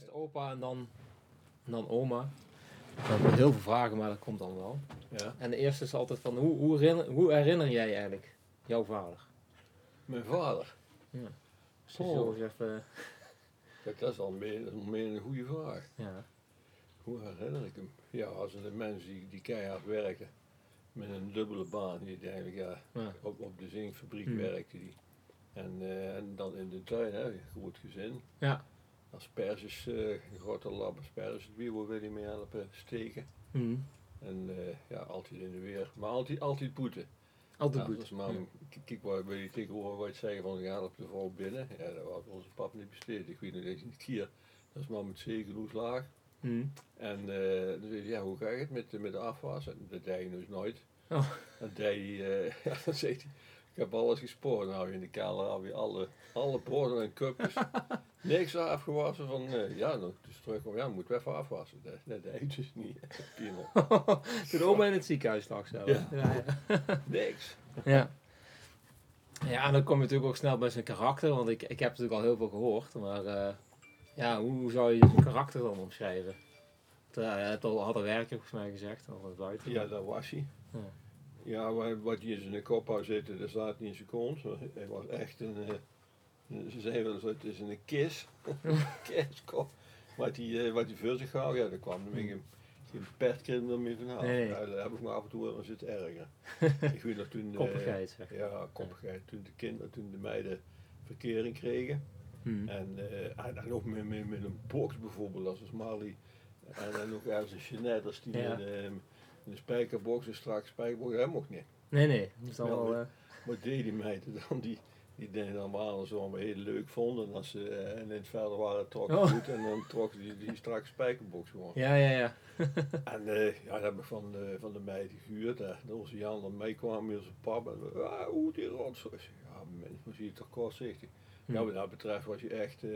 Eerst opa en dan, dan oma. Dan heel veel vragen, maar dat komt dan wel. Ja. En de eerste is altijd van, hoe, hoe, herinner, hoe herinner jij eigenlijk jouw vader? Mijn vader. Oh. eens even, Kijk, dat is al meer, dat is meer een goede vraag. ja. Hoe herinner ik hem? Ja, als een mens die, die keihard werkte. Met een dubbele baan. Die eigenlijk ja, Ja. op, op de zinkfabriek Hmm. werkte die. En, eh, en dan in de tuin, hè, groot gezin. Ja. Asperges, eh grote lab asperges, wil hij mee helpen steken. Mhm. En eh, ja, altijd in de weer. Maar altijd, altijd poeten. Altijd Ja, goed. dus maar, k- Kijk, waar wil je tegenwoordig wat zeggen van ga op de vrouw binnen. Ja, dat was onze pap niet besteed. Ik weet nog dat je een keer, dat is maar met zegenhoes laag. Mhm. En eh, dan zei hij, ja, hoe ga je het met, de- met de afwas? En dat deed hij dus nooit. Oh. Dan deed hij, eh, ja, dan zei hij, heb alles gespoord. Dan je in de kelder alle, alle borden en cupjes. Niks afgewassen van, eh, ja, nog dus terug, ja, moet even afwassen. Dat, dat deed dus niet. Toen oma in het ziekenhuis lag zo. Ja. Ja, ja. Niks. Ja. Ja, en dan kom je natuurlijk ook snel bij zijn karakter, want ik, ik heb natuurlijk al heel veel gehoord, maar eh, ja, hoe, hoe zou je zijn karakter dan omschrijven? Want, eh, je hebt al harde werken volgens mij gezegd, al wat buiten. Ja, dat was hij. Ja. Ja, wa- wat hij in zijn kop had zitten, dat staat niet in zijn kont. Hij was echt een, eh, een- ze zeggen wel eens, het is een kis. Kiskop. Wat hij, eh, wat hij voor zich had, ja, daar kwam er geen, geen pertkrim er meer vanaf. Nee, nee. Ja, daar heb ik me af en toe wel zitten ergeren. ik weet nog toen... eh, Koppigheid, zeg. ja, koppigheid. Toen de kinderen, toen de meiden verkering kregen. Hmm. En, eh, en dan ook met, met, met een box bijvoorbeeld, als een Marley. En dan ook ergens een Jeanette, als die Ja. met, eh, een spijkerbox, een strak spijkerbox, dat mocht niet. Nee, nee, dat is allemaal... Ja, eh, deed die meiden dan? Die, die deden dan maar zo maar heel leuk vonden. En als ze eh, en in het verder waren, trokken Oh. goed. En dan trokken die, die strakke spijkerbox gewoon. ja, ja, ja. En eh, ja, dat heb ik van de, van de meid gehuurd. hè. Onze Jan dan meekwam met zijn pap. En ah, hoe die rotzooi. Ja, mens, hoe zie je toch kortzichtig. Hm. Ja, wat dat betreft was je echt, eh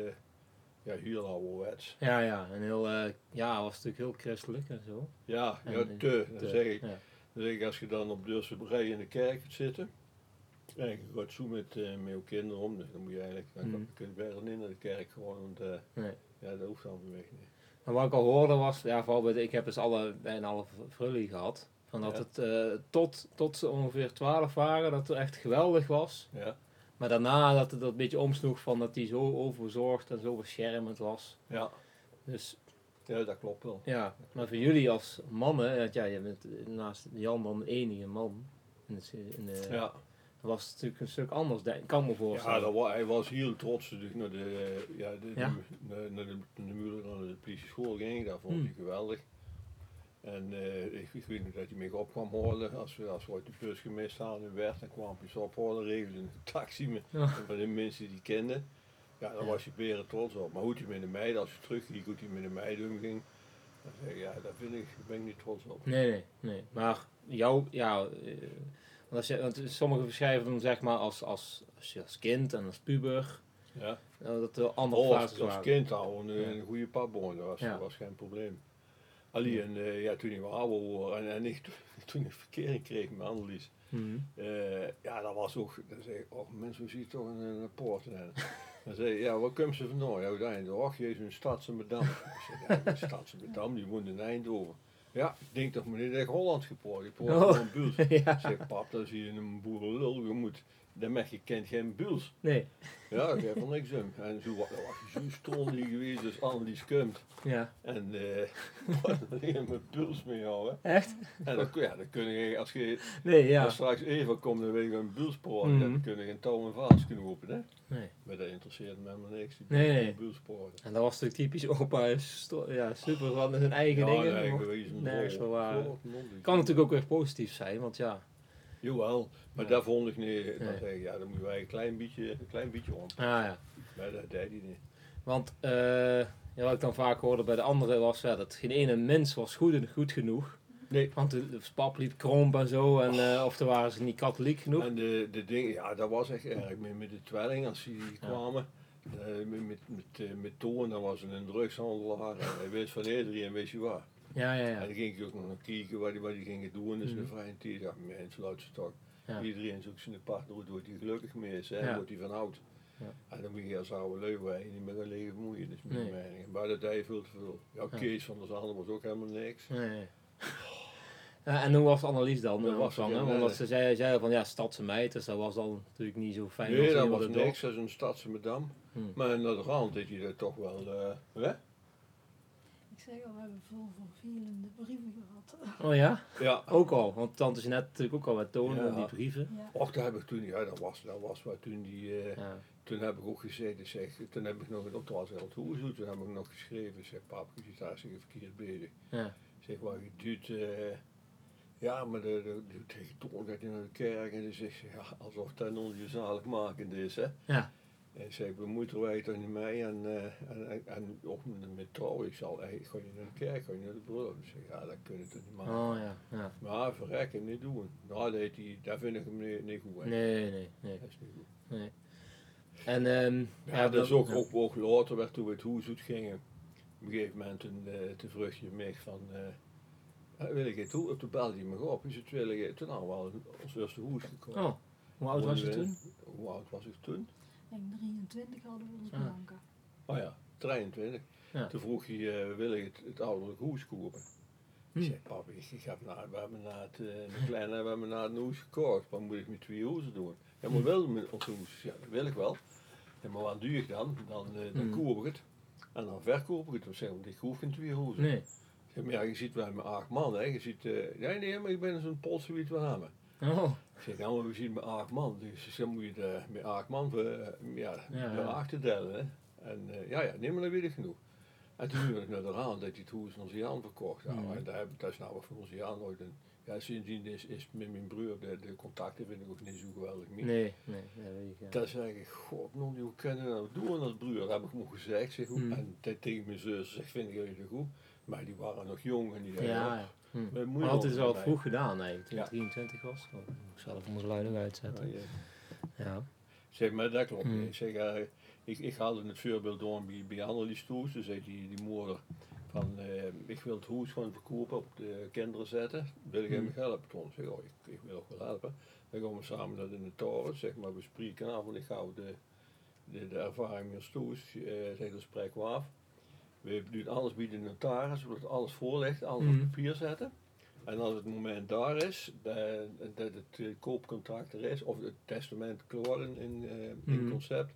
ja, heel ouderwets. Ja, ja, en heel, eh, ja, was natuurlijk heel christelijk en zo. Ja, En, ja, te. Dan zeg ik, Ja. dan zeg ik, als je dan op Deurse Brei in de kerk gaat zitten. En je gaat zo met, eh, met je kinderen om, dan moet je eigenlijk, dan Mhm. kun je bijna niet naar de kerk gewoon, want eh, Nee. ja, dat hoeft dan weg niet. Maar wat ik al hoorde was, ja, vooral bij de, ik heb dus alle, bijna alle frulli gehad. Van dat Ja. het tot, tot ze ongeveer 12 waren, dat het echt geweldig was. Ja, Maar daarna dat het dat een beetje omsloeg van dat hij zo overzorgd en zo beschermend was. ja, Dus ja, dat klopt wel. ja, maar voor jullie als mannen, ja, je bent naast Jan dan de enige man. In het, in de, Ja, was het natuurlijk een stuk anders, ik kan me ja voorstellen. dat wa- hij was heel trots natuurlijk naar de, ja, de, Ja? de- naar, de, naar de naar de politieschool ging, dat vond Hmm. hij geweldig. En eh, ik, ik weet nog dat hij me op kwam halen, als we, als we uit de bus gemist hadden werd, dan kwam hij zo ophalen, regelde een taxi met Ja. van de mensen die hij kende. Ja, Ja. was je beren trots op. Maar hoe hij met de meiden, als je terugging, hoe hij met de meiden omging, dan zeg ik, ja, daar vind ik, ben ik niet trots op. Nee, nee, nee. Maar jou, ja, eh, want, als je, want sommigen beschrijven hem zeg maar als, als, als, je als kind en als puber. Ja. dat er andere Oh, als, als kind al een, Ja. een goede papboon, dat was, Ja. was geen probleem. Alleen eh, ja, toen ik ouder was en, en ik, toen ik verkering kreeg met Annelies, Mhm. eh, ja, dat was ook, dan zei ik, oh mensen, hoe zie je toch een, een poort? Dan zei ik, ja, waar komt ze vandaan? Ja, uit Eindhoven. Och, jezus, een stadse madame. Ik zei, ja, een stadse madame, die woont in Eindhoven. Ja, ik denk toch meneer echt Hollands gepoord. Ik poort Oh. gewoon Buls. ja, Ik zeg, pap, dan zie je een boerenlul, je moet, de je kent geen Buls. nee, Ja, ik heb er niks. En zo wa- dan was je zo stondig geweest, dus Annelies komt. ja. En eh wat alleen met Buls mee houden. Echt? En dan, kun- ja, dan kun je, als je Nee, ja. als straks even komt, dan weet je een Bulspoor. Mhm. Dan kun je geen touw en vaas knopen, hè. Nee. Maar dat interesseert me helemaal niks. Die Nee, nee. En dat was natuurlijk typisch opa, ja, super van zijn eigen dingen. nee, nergens voor waren. Kan natuurlijk ook weer positief zijn, want ja. Jawel, maar Ja. daar vond ik niet. Dan Nee. zeg ik, ja, dan moeten wij een klein beetje, een klein beetje om. Ah ja. Maar dat deed hij niet. Want eh, ja, wat ik dan vaak hoorde bij de anderen was ja, dat geen ene mens was goed, en goed genoeg. Nee. Want de, de pap liep kromp en zo, en, eh, of er waren ze niet katholiek genoeg. En de, de dingen, ja, dat was echt erg. Met, met de tweeling, als die Ja. kwamen, eh, met, met, met, met Toon, dan was een drugshandelaar. En hij wist van iedereen, weet je waar. Ja, ja, En ja. dan ging ik ook nog kijken wat die, wat die gingen doen. Dus een vrije tijd, ja, mensen, laat ze toch. Iedereen zoekt zijn partner, wordt hij gelukkig mee is, wordt hij van oud. Ja. En dan moet je als oude niet meer gaan liggen bemoeien, dat is mijn Nee. mening. Maar dat deed veel te veel. Ja. Kees van der Zanden was ook helemaal niks. Nee. Ja, en hoe was analyse dan? Dat was ontvangen? het, Want ja. dat ze zeiden, zeiden van ja, stadse meid, dus dat was dan natuurlijk niet zo fijn. Nee, dat was niks, dat is een stadse madame. Hm. Maar aan de rand deed hij dat toch wel, eh, hè? Ik zeg al, we hebben veel vervelende brieven gehad. Oh ja? Ja. Ook al, want tante is net natuurlijk ook al met tonen, Ja. die brieven. Ja. Och, daar heb ik toen, ja, dat was, dat was wat toen die, eh, Ja. toen heb ik ook gezeten, zeg, toen heb ik nog, dat was heel het hoezo, toen heb ik nog geschreven, zeg, pap, je zit hartstikke verkeerd bezig. Ja. Zeg, waar je doet, eh, ja, maar de, de, de, tegen Toon gaat hij naar de kerk en dan zegt ze, ja, alsof dat ons je zaligmakend is, hè. Ja. En zei, bemoeit er wij toch niet mee en, eh, en, en, ook met trouw, ik zal, hey, ga je naar de kerk, ga je naar de bruiloft? Ik zeg, ja, dat kun je toch niet maken. Oh ja, ja. Maar verrek hem niet doen. Nou, dat, heet die, dat vind ik hem niet, niet goed. hè. Nee, nee, nee. Dat is niet goed. En ehm Ja, dat is ook, ja. ook, ook later, werd toen we het Hoezoet gingen, op een gegeven moment een, uh, te vruchtje mij van, eh, wil ik het hoe? Op de bel die me op, is het wil ik toen hadden we al ons eerste hoes gekomen. Oh, hoe oud was je toen? Hoe oud was ik toen? Ik denk 23 hadden we ons Ah. blanke. Oh ja, 23. Ja. Toen vroeg hij, uh, wil ik het, het ouderlijk hoes kopen? Hm. Ik zei, papa, ik heb na, we hebben na het, uh, kleine we hebben na het hoes gekocht, wat moet ik met twee hoezen doen? Ja, maar wel met ons hoes, ja, dat wil ik wel. Ja, maar wat duur ik dan? Dan, uh, dan Hm. koop ik het. En dan verkoop ik het. Dan zeg ik, ik hoef geen twee hoezen. Nee. Ja, maar ja, je ziet wel met acht man, hè. Je ziet, uh, nee, nee, maar ik ben zo'n Poolse wie het wel hebben. Oh, Ik zeg, nou, we zien met acht man. Dus dan moet je de, met acht man voor, uh, ja, Ja, ja. hè. En uh, ja, ja, nee, maar ik genoeg. En toen ben ik naar de dat hij het hoes aan Jan verkocht. Nou, Mhm. en daar heb, dat is nou van onze Jan nooit. En, ja, sindsdien is, is met mijn broer, de, de contacten vind ik ook niet zo geweldig meer. nee, nee, dat weet ik. Ja. Dat zeg ik, god, non, hoe kunnen we dat doen als broer? Dat heb ik ook gezegd. Zeg, Hmm. En te- tegen mijn zus, zeg, vind ik jullie goed? Maar die waren nog jong en die Ja, ja. Hm. Mijn Maar had het wel erbij. vroeg gedaan eigenlijk, toen Ja. ik 23 was. Oh, ik moet zelf onze luiding uitzetten. Ja, ja. Ja. Zeg, maar dat klopt Hmm. niet. Ik Zeg, eh, ik, ik haalde het voorbeeld door bij, bij Annelies Toes. Toen zei die, die moeder van, eh, ik wil het hoes gewoon verkopen, op de kinderen zetten. Wil ik hem Hmm. helpen? Toen zeg ik, oh, ik, ik wil ook wel helpen. Dan gaan we samen dat in de toren, zeg maar, bespreken af. Want ik hou de, de, de ervaring met Toes, eh zeg, dat spreken we af. We doen alles bij de notaris, zodat alles voorligt, alles op papier zetten. En als het moment daar is, dat, het eh, koopcontract er is, of het testament klaar in, in, eh, in Mhm. het concept,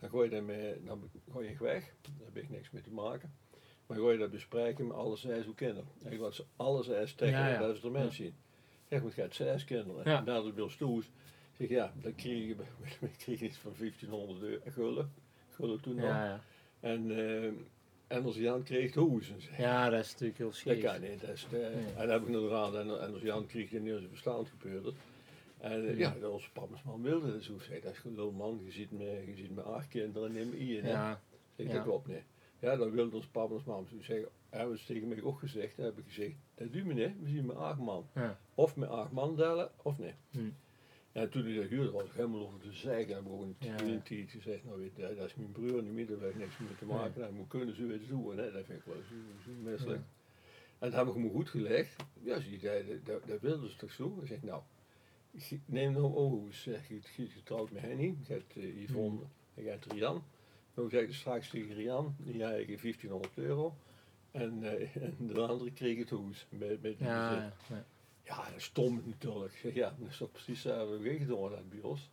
dan gooi je, daarmee, dan gooi je weg. Daar heb ik niks mee te maken. Maar gooi je dat bespreken met alle zes uw kinderen. En wat ze alle zes tegen Ja, ja. dat is er mensen zien. Zeg, maar je hebt zes kinderen. Ja. En dat is Bill Stoes. Zeg ja, dan kreeg je, iets van 1500 euro gulden. Gulden toen nog. Ja, ja. En, eh, en als Jan kreeg zeg. ja, dat is natuurlijk heel Dat scheef. kan niet. Dat is, eh, Nee. En dan heb ik nog raad en, als Jan kreeg je niet zijn verstand gebeurd. En eh, Ja. ja, onze papa's man wilde dat zo. Ik zei, dat is gelul man, je ziet me, je ziet me acht kinderen neem hè. Ja, Zeg, ja. dat klopt niet. Ja, dat wilde ons papa en zeggen, hebben ze tegen mij ook gezegd. Dan heb ik gezegd, dat doen we niet, we zien met acht man. ja. Of met acht man delen, of. Hm. En toen hij dat huurde, was ik helemaal over te zeggen. En heb ik ook Ja, een ja. tijd gezegd, nou weet je, dat is mijn broer niet meer, daar heeft niks mee te maken. Hij moet kunnen zo iets doen, hè. dat vind ik wel zo, zo misselijk. En dat heb ik hem goed gelegd. Ja, dat, dat, wilden ze toch zo? Ik zeg, nou, neem nou ogen, zeg, je je bent getrouwd met Henny, je hebt uh, Yvonne, en je hebt Rian. Nou zeg ik straks tegen Rian, die ik 1500 euro. En, eh, en de andere kreeg het hoes. Met, met Ja, ja, ja. Ja, dat is stom natuurlijk. Ja, dat is toch precies uh, wat we gedaan hebben bij ons.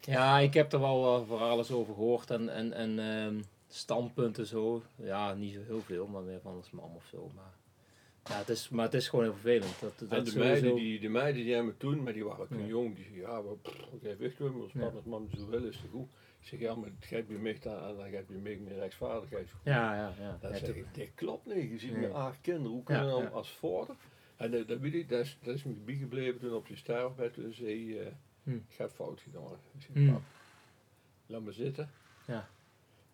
Ja, ik heb er wel uh, verhalen over gehoord en, en, en ehm, standpunten zo. Ja, niet zo heel veel, maar meer van als mam of zo. Maar, ja, het is, maar het is gewoon heel vervelend. Dat, dat en de sowieso- meiden, die, de meiden die hebben toen, maar die waren toen Ja. jong, die zeggen, ja, we, heb echt wel, maar als Ja. mam zo willen, is het goed. Ik zeg, ja, maar het gaat bij mij dan, dan gaat bij mij meer rechtsvaardigheid. Ja, ja, ja. Dan ja, zeg dit klopt niet, je ziet Nee. met acht kinderen, hoe kunnen we Ja, nou ja. als vader? En dat, weet ik, dat is, dat is me bijgebleven toen op je sterfbed, toen zei hij, uh, Hm. ik heb fout gedaan. Ik zeg, Hm. pap, laat me zitten. Ja.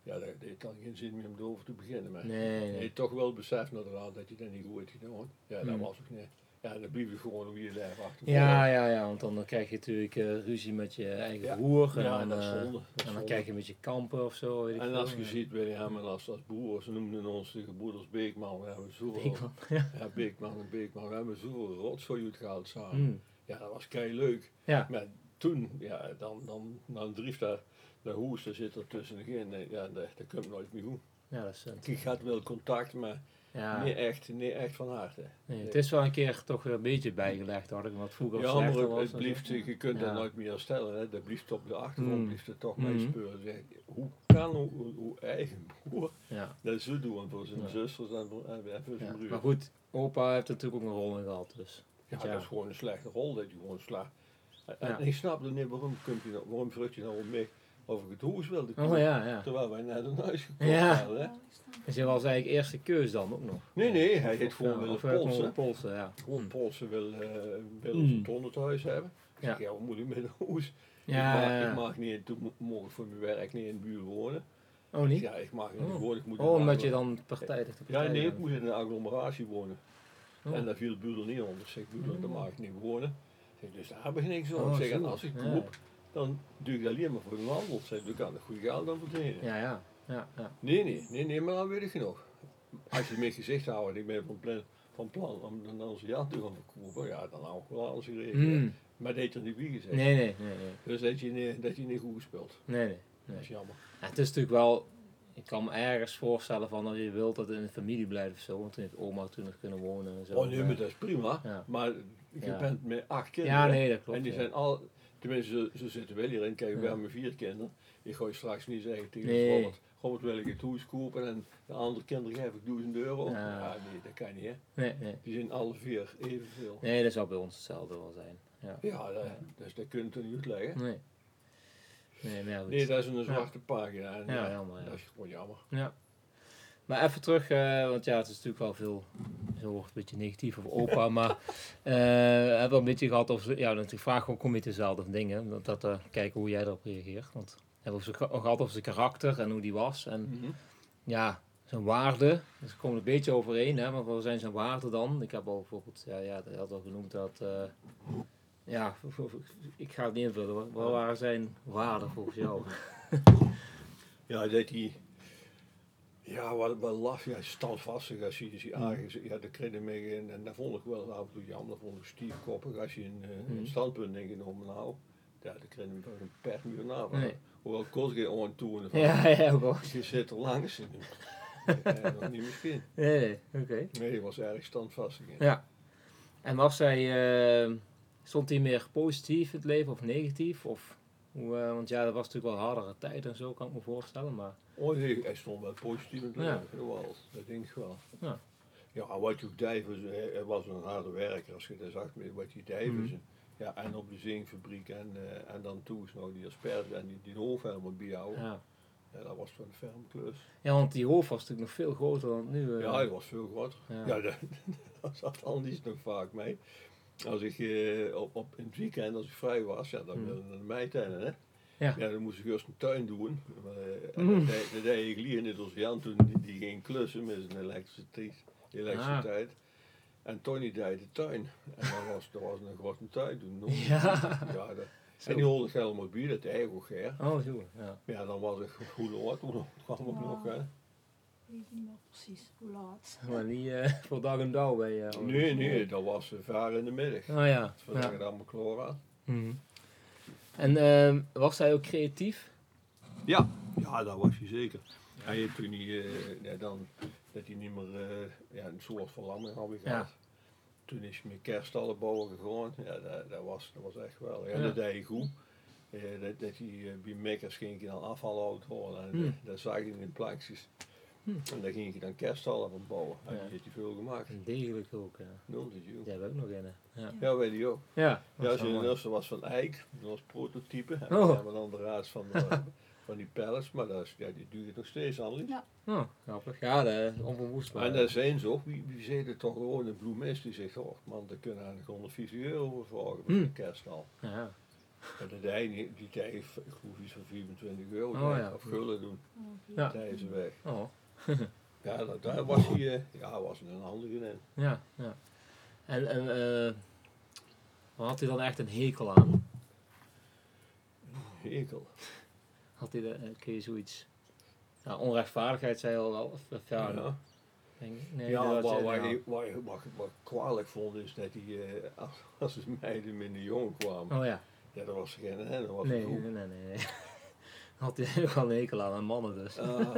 Ja, dat heeft dan geen zin meer om erover te beginnen. Maar Nee, Je nee. hebt toch wel besef naar de raad dat je dat niet goed hebt gedaan. Ja, dat Hmm. was ook niet. Ja, dan blijf je gewoon op je lijf achter. Ja, ja, ja, want dan krijg je natuurlijk eh, ruzie met je eigen Ja. broer. En, Ja, dan, dat is eh, zonde. Dat en dan zonde. krijg je een beetje kampen of zo. Weet ik En als je ziet, William en als, als broer, ze noemden ons de gebroeders Beekman. We hebben zoveel, Beekman, ja. Ja, Beekman en Beekman. We hebben zoveel rotzooi uitgehaald samen. Hm. Ja, dat was kei leuk. Ja. Maar toen, ja, dan, dan, dan drieft dat, de hoes, daar zit er tussenin. En ja, dat, dat komt nooit meer goed. Ja, dat is. Ik had wel contact, maar Ja, niet, echt, niet echt van harte. nee, het is wel een keer toch weer een beetje bijgelegd, had ik wat vroeger Ja, maar was. het zo. je kunt Ja. dat nooit meer herstellen. Hè. Dat blijft op de achtergrond, Mm. blijft het toch Mm. meespeuren. Zeg, hoe kan hoe, eigen broer Ja, dat zo doen voor zijn Ja. zusters en voor, en en voor zijn ja. broer? Maar goed, opa heeft er natuurlijk ook een rol in gehad, dus. Ja, dat is gewoon een slechte rol dat je gewoon slaat. En, ik snap er niet waarom, kunt je nou, waarom vrucht je nou mee of ik het hoes wilde Oh ja, ja. terwijl wij net een huis gekocht Ja. hadden. Hè? Ja, het. Dus je was eigenlijk eerste keus dan ook nog? Nee, nee, hij heeft gewoon ja, willen polsen. polsen, ja. Gewoon Hm. polsen wil, eh wil Mm. een ton het huis hebben. Ik Ja. zeg, ja, wat moet ik met een hoes? Ja, ik, mag, ja, ja. ik mag niet, toen voor mijn werk niet in de buurt wonen. Oh, niet? Ja, ik mag niet Oh. wonen. Ik moet in Oh, omdat je dan partijdig de Ja, partij nee, ik moest in een agglomeratie wonen. Oh. En daar viel Buurder niet onder. Ik zeg, daar Oh. mag ik niet wonen. Zeg, dus daar begin ik zo. Oh, ik zeg, en als ik Ja. koop, dan doe ik dat alleen maar voor een handel. Ik zeg, dan kan ik goed geld aan verdienen. Ja, ja. Ja, ja. Nee, nee, nee, nee, maar dan weet ik genoeg. Als je me gezegd houdt, ik ben van plan, van plan om dan onze Jan te gaan verkopen, ja, dan hou ik wel alles geregeld. Mm. Maar dat heeft er niet wie gezegd. Nee, nee, nee, nee. Dus dat je, niet, dat je niet goed gespeeld. Nee, nee. Dat is jammer. Ja, het is natuurlijk wel, ik kan me ergens voorstellen van dat je wilt dat het in de familie blijft of zo, want toen heeft oma toen nog kunnen wonen en zo. Oh nee, maar dat is prima. Ja. Maar je Ja. bent met acht kinderen. ja, nee, dat klopt. En die ja. zijn al, tenminste, ze, ze zitten wel hierin. Kijk, we hebben vier kinderen. Ik ga je straks niet zeggen tegen Nee. Robert, Robert wil ik het huis kopen en de andere kinderen geef ik 1000 euro. Ja. Ja, nee, dat kan niet hè. Nee, nee. Die zijn alle vier evenveel. Nee, dat zou bij ons hetzelfde wel zijn. Ja. Ja, dat, dus dat kun je toch niet uitleggen. Nee. Nee, maar ja, goed. Nee, dat is een zwarte pagina. En, Ja, ja, jammer, ja. Dat is gewoon jammer. Ja. Maar even terug, eh, want ja, het is natuurlijk wel veel, zo wordt een beetje negatief over opa, maar eh we hebben wel een beetje gehad over, ja, natuurlijk vraag gewoon, kom je dezelfde dingen, dat, dat eh, kijken hoe jij erop reageert. Want we hebben ook gehad over zijn karakter en hoe die was en Mhm. ja, zijn waarden, dus we komen een beetje overeen, hè, maar wat zijn zijn waarden dan? Ik heb al bijvoorbeeld, ja, ja je had al genoemd dat, eh, ja, ik ga het niet invullen, wat, wat waren zijn waarden volgens jou? Ja, dat hij. Ja, wat, wat laf, ja, standvastig als je je aangeeft. Ja, dat kreeg je mee in. En dat vond ik wel af en toe jammer. Dat vond ik stiefkoppig als je een, eh, een standpunt ingenomen nou. Ja, dat kreeg je toch een per uur na. Nee. Hoewel kost geen aan toe. Ja, ja, ook wel. Je zit er langs. Ja, nog niet misschien. Nee, nee, oké. Nee, was erg standvastig. in. Ja. En was hij, eh, stond hij meer positief in het leven of negatief? Of, hoe, eh, want ja, dat was natuurlijk wel hardere tijd en zo, kan ik me voorstellen. Maar Oh hij stond wel positief in het Ja. leven. Dat denk ik wel. Ja. Ja, wat je ook deed, was, hij, hij was een harde werker. Als je dat zag met wat hij deed. Mhm. was, Ja, en op de zinkfabriek en, eh, en dan toen nog die asperge en die, die hoofdhelm bij jou. Ja. ja. dat was wel een ferme klus. ja, want die hoofd was natuurlijk nog veel groter dan nu. eh. Ja, hij was veel groter. Ja. Ja, dat, dat zat Andries nog vaak mee. Als ik eh, op, op, in het weekend, als ik vrij was, ja, dan Mhm. wilde naar de meituinen, hè. Ja. Ja, dan moest ik eerst een tuin doen. Uh, en dat deed- dat deed ik lier net als Jan toen, die, die ging klussen met zijn elektriciteit. elektriciteit. En Tony deed de tuin. En dan was, er was een grote tuin toen. nog. Ja. ja dat, en die holde het helemaal bij, dat deed ik ook, hè. Oh, zo. Ja. Ja, dan was ik goed oud, toen kwam ik nog, hè. Ik weet niet meer precies hoe laat. Maar niet eh, voor dag en dauw bij eh, Nee, nee, dat was uh, ver in de middag. Oh ja. Voordat ja. ik het allemaal klaar had. Mhm. En ehm, was hij ook creatief? Ja, ja, dat was hij zeker. Hij heeft toen niet, eh, ja, dan, dat hij niet meer eh, ja, een soort verlamming had ik Ja. gehad. Toen is hij met kerststallen bouwen gegaan. Ja, dat, dat, was, dat was echt wel. Ja, dat deed hij goed. Dat, dat hij eh, bij Mekkers ging hij dan afval uitholen. En Hmm. dat zag hij in plakjes. Hmm. En daar ging hij dan kerststallen van bouwen. En Ja. die heeft hij veel gemaakt. Degelijk ook, ja. Nul te doen. Die hebben we ook nog in. Ja. Ja, weet je ook. Ja, Ja, dat als is je de mooi. eerste was van Eik, dat was prototype. En Oh. we hebben dan de raad van, de, van die pallets, maar dat is, ja, die duurt nog steeds al niet. Ja. Oh, grappig. Ja, dat is onverwoestbaar. En daar zijn ze ook, wie, wie zei het toch gewoon een bloemist die zegt, oh man, daar kunnen eigenlijk 150 euro voor vragen voor Hmm. een kerststal. Ja. Maar dat deed niet, die deed, ik iets van 24 euro, Oh, ja. of gulden doen, Oh, Ja. deden ze weg. Oh, Ja, dat, daar was hij, eh, ja, was een andere in. ja, ja. En, en eh, had hij dan echt een hekel aan? Hekel. Had hij, de, eh, kun je zoiets... Ja, onrechtvaardigheid zei al wel. Of, ja, Ja, denk, nee, ja, dat wat, ja. ik- kwalijk vond is dat hij, eh, als, als de meiden een jongen kwamen, Oh ja. ja, dat was geen, hè, dat was Nee, nee, nee, nee. nee. had hij ook wel een hekel aan, aan mannen dus. Ah,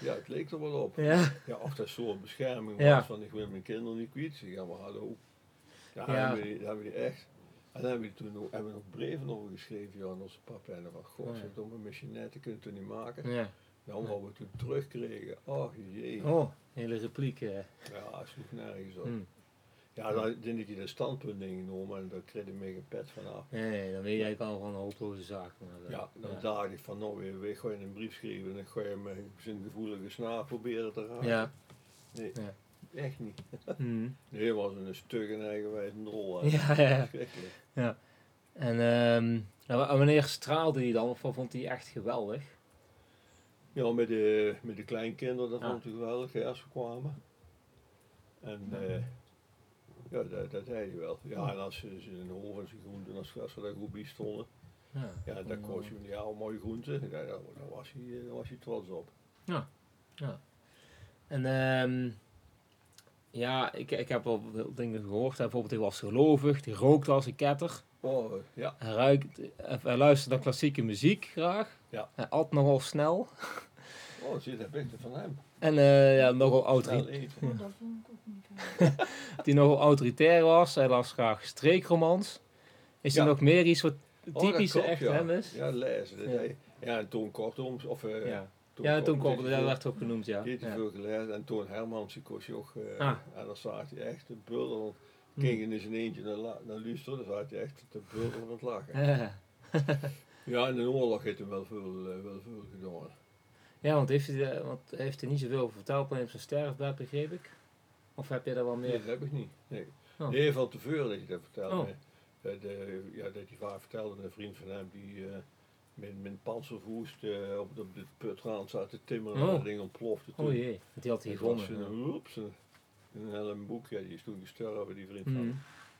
ja, het leek er wel op. Ja, Ja, of dat zo'n bescherming Ja. was van ik wil mijn kinderen niet kwijt. Ja, maar hallo. Ja, Ja. Hebben, die, hebben die echt. En dan hebben we toen ook, hebben we nog brieven over geschreven ja, aan onze papa. En van, god, Oh, ja. zo'n domme machinette kun je toch niet maken. ja. Dan wat we toen terugkregen, oh jee. Oh, hele repliek. eh. Ja, sloeg nergens op. Hm. Ja, dan denk ik je de standpunt ingenomen en daar kreeg ik me geen pet van af. Nee, nee, dan weet jij al van een hopeloze zaak. Maar, eh, Ja, dan dacht ik van nou weer, weer ga je een brief schrijven en dan ga je me zijn gevoelige snaar proberen te raken. Ja. Nee, Ja. Echt niet. Nee, het was een stuk en eigenwijs een rol. Ja, ja, ja. En w- wanneer straalde hij dan? Of vond hij echt geweldig? Ja, met de, met de kleinkinderen, dat Ah. vond ik geweldig, hè, als ze kwamen. En eh, ja, dat, dat zei hij wel. Ja, en als ze, ze in de hoofd en zijn groenten, als, als ze daar goed bij stonden, Ja, ja, dan koos je ja, mooie groenten. Ja, daar, daar, was hij, eh, daar was hij trots op. En ehm, ja, ik, ik heb wel veel dingen gehoord. Hè. Bijvoorbeeld, hij was gelovig, hij rookte als een ketter. Oh, eh, ja. Hij, ruikt, hij luisterde naar klassieke muziek graag. Ja. Hij at nogal snel. Oh, zit heb ik van hem. En eh, ja, nogal autoritair. dat die nogal autoritair was. Hij las graag streekromans. Is er Ja. nog meer iets wat Oh, dat typisch klopt, echt ja. hem is? Ja, lezen. Dat Ja. ja, en Toon Kortoms, of eh, Ja, ja toen kwam dat werd ook genoemd, ja. Die heeft hij ja. veel gelezen. En Toon Hermans, die koos je ook. eh, Ah. En dan zat hij echt te Hm. ging in zijn eentje naar, naar luisteren, dan zat hij echt te bullen van het lachen. Ja. Ja, in de oorlog heeft hij wel veel, eh, wel veel gedaan. Ja, want heeft hij, eh, want heeft hij niet zoveel verteld op zijn sterfbed, begreep ik? Of heb je daar wel Nee, meer? dat heb ik niet. Nee, Oh. nee van tevoren dat je dat vertelde. Oh. Dat, ja, dat hij vaak vertelde, een vriend van hem die met, met panzervoest eh, op, de- op de putrand te timmeren en Oh. dat ding ontplofte toen. Oh jee, want die had hij was gevonden. een, een, een helm boek, ja, die is toen gestorven, die vriend van hem.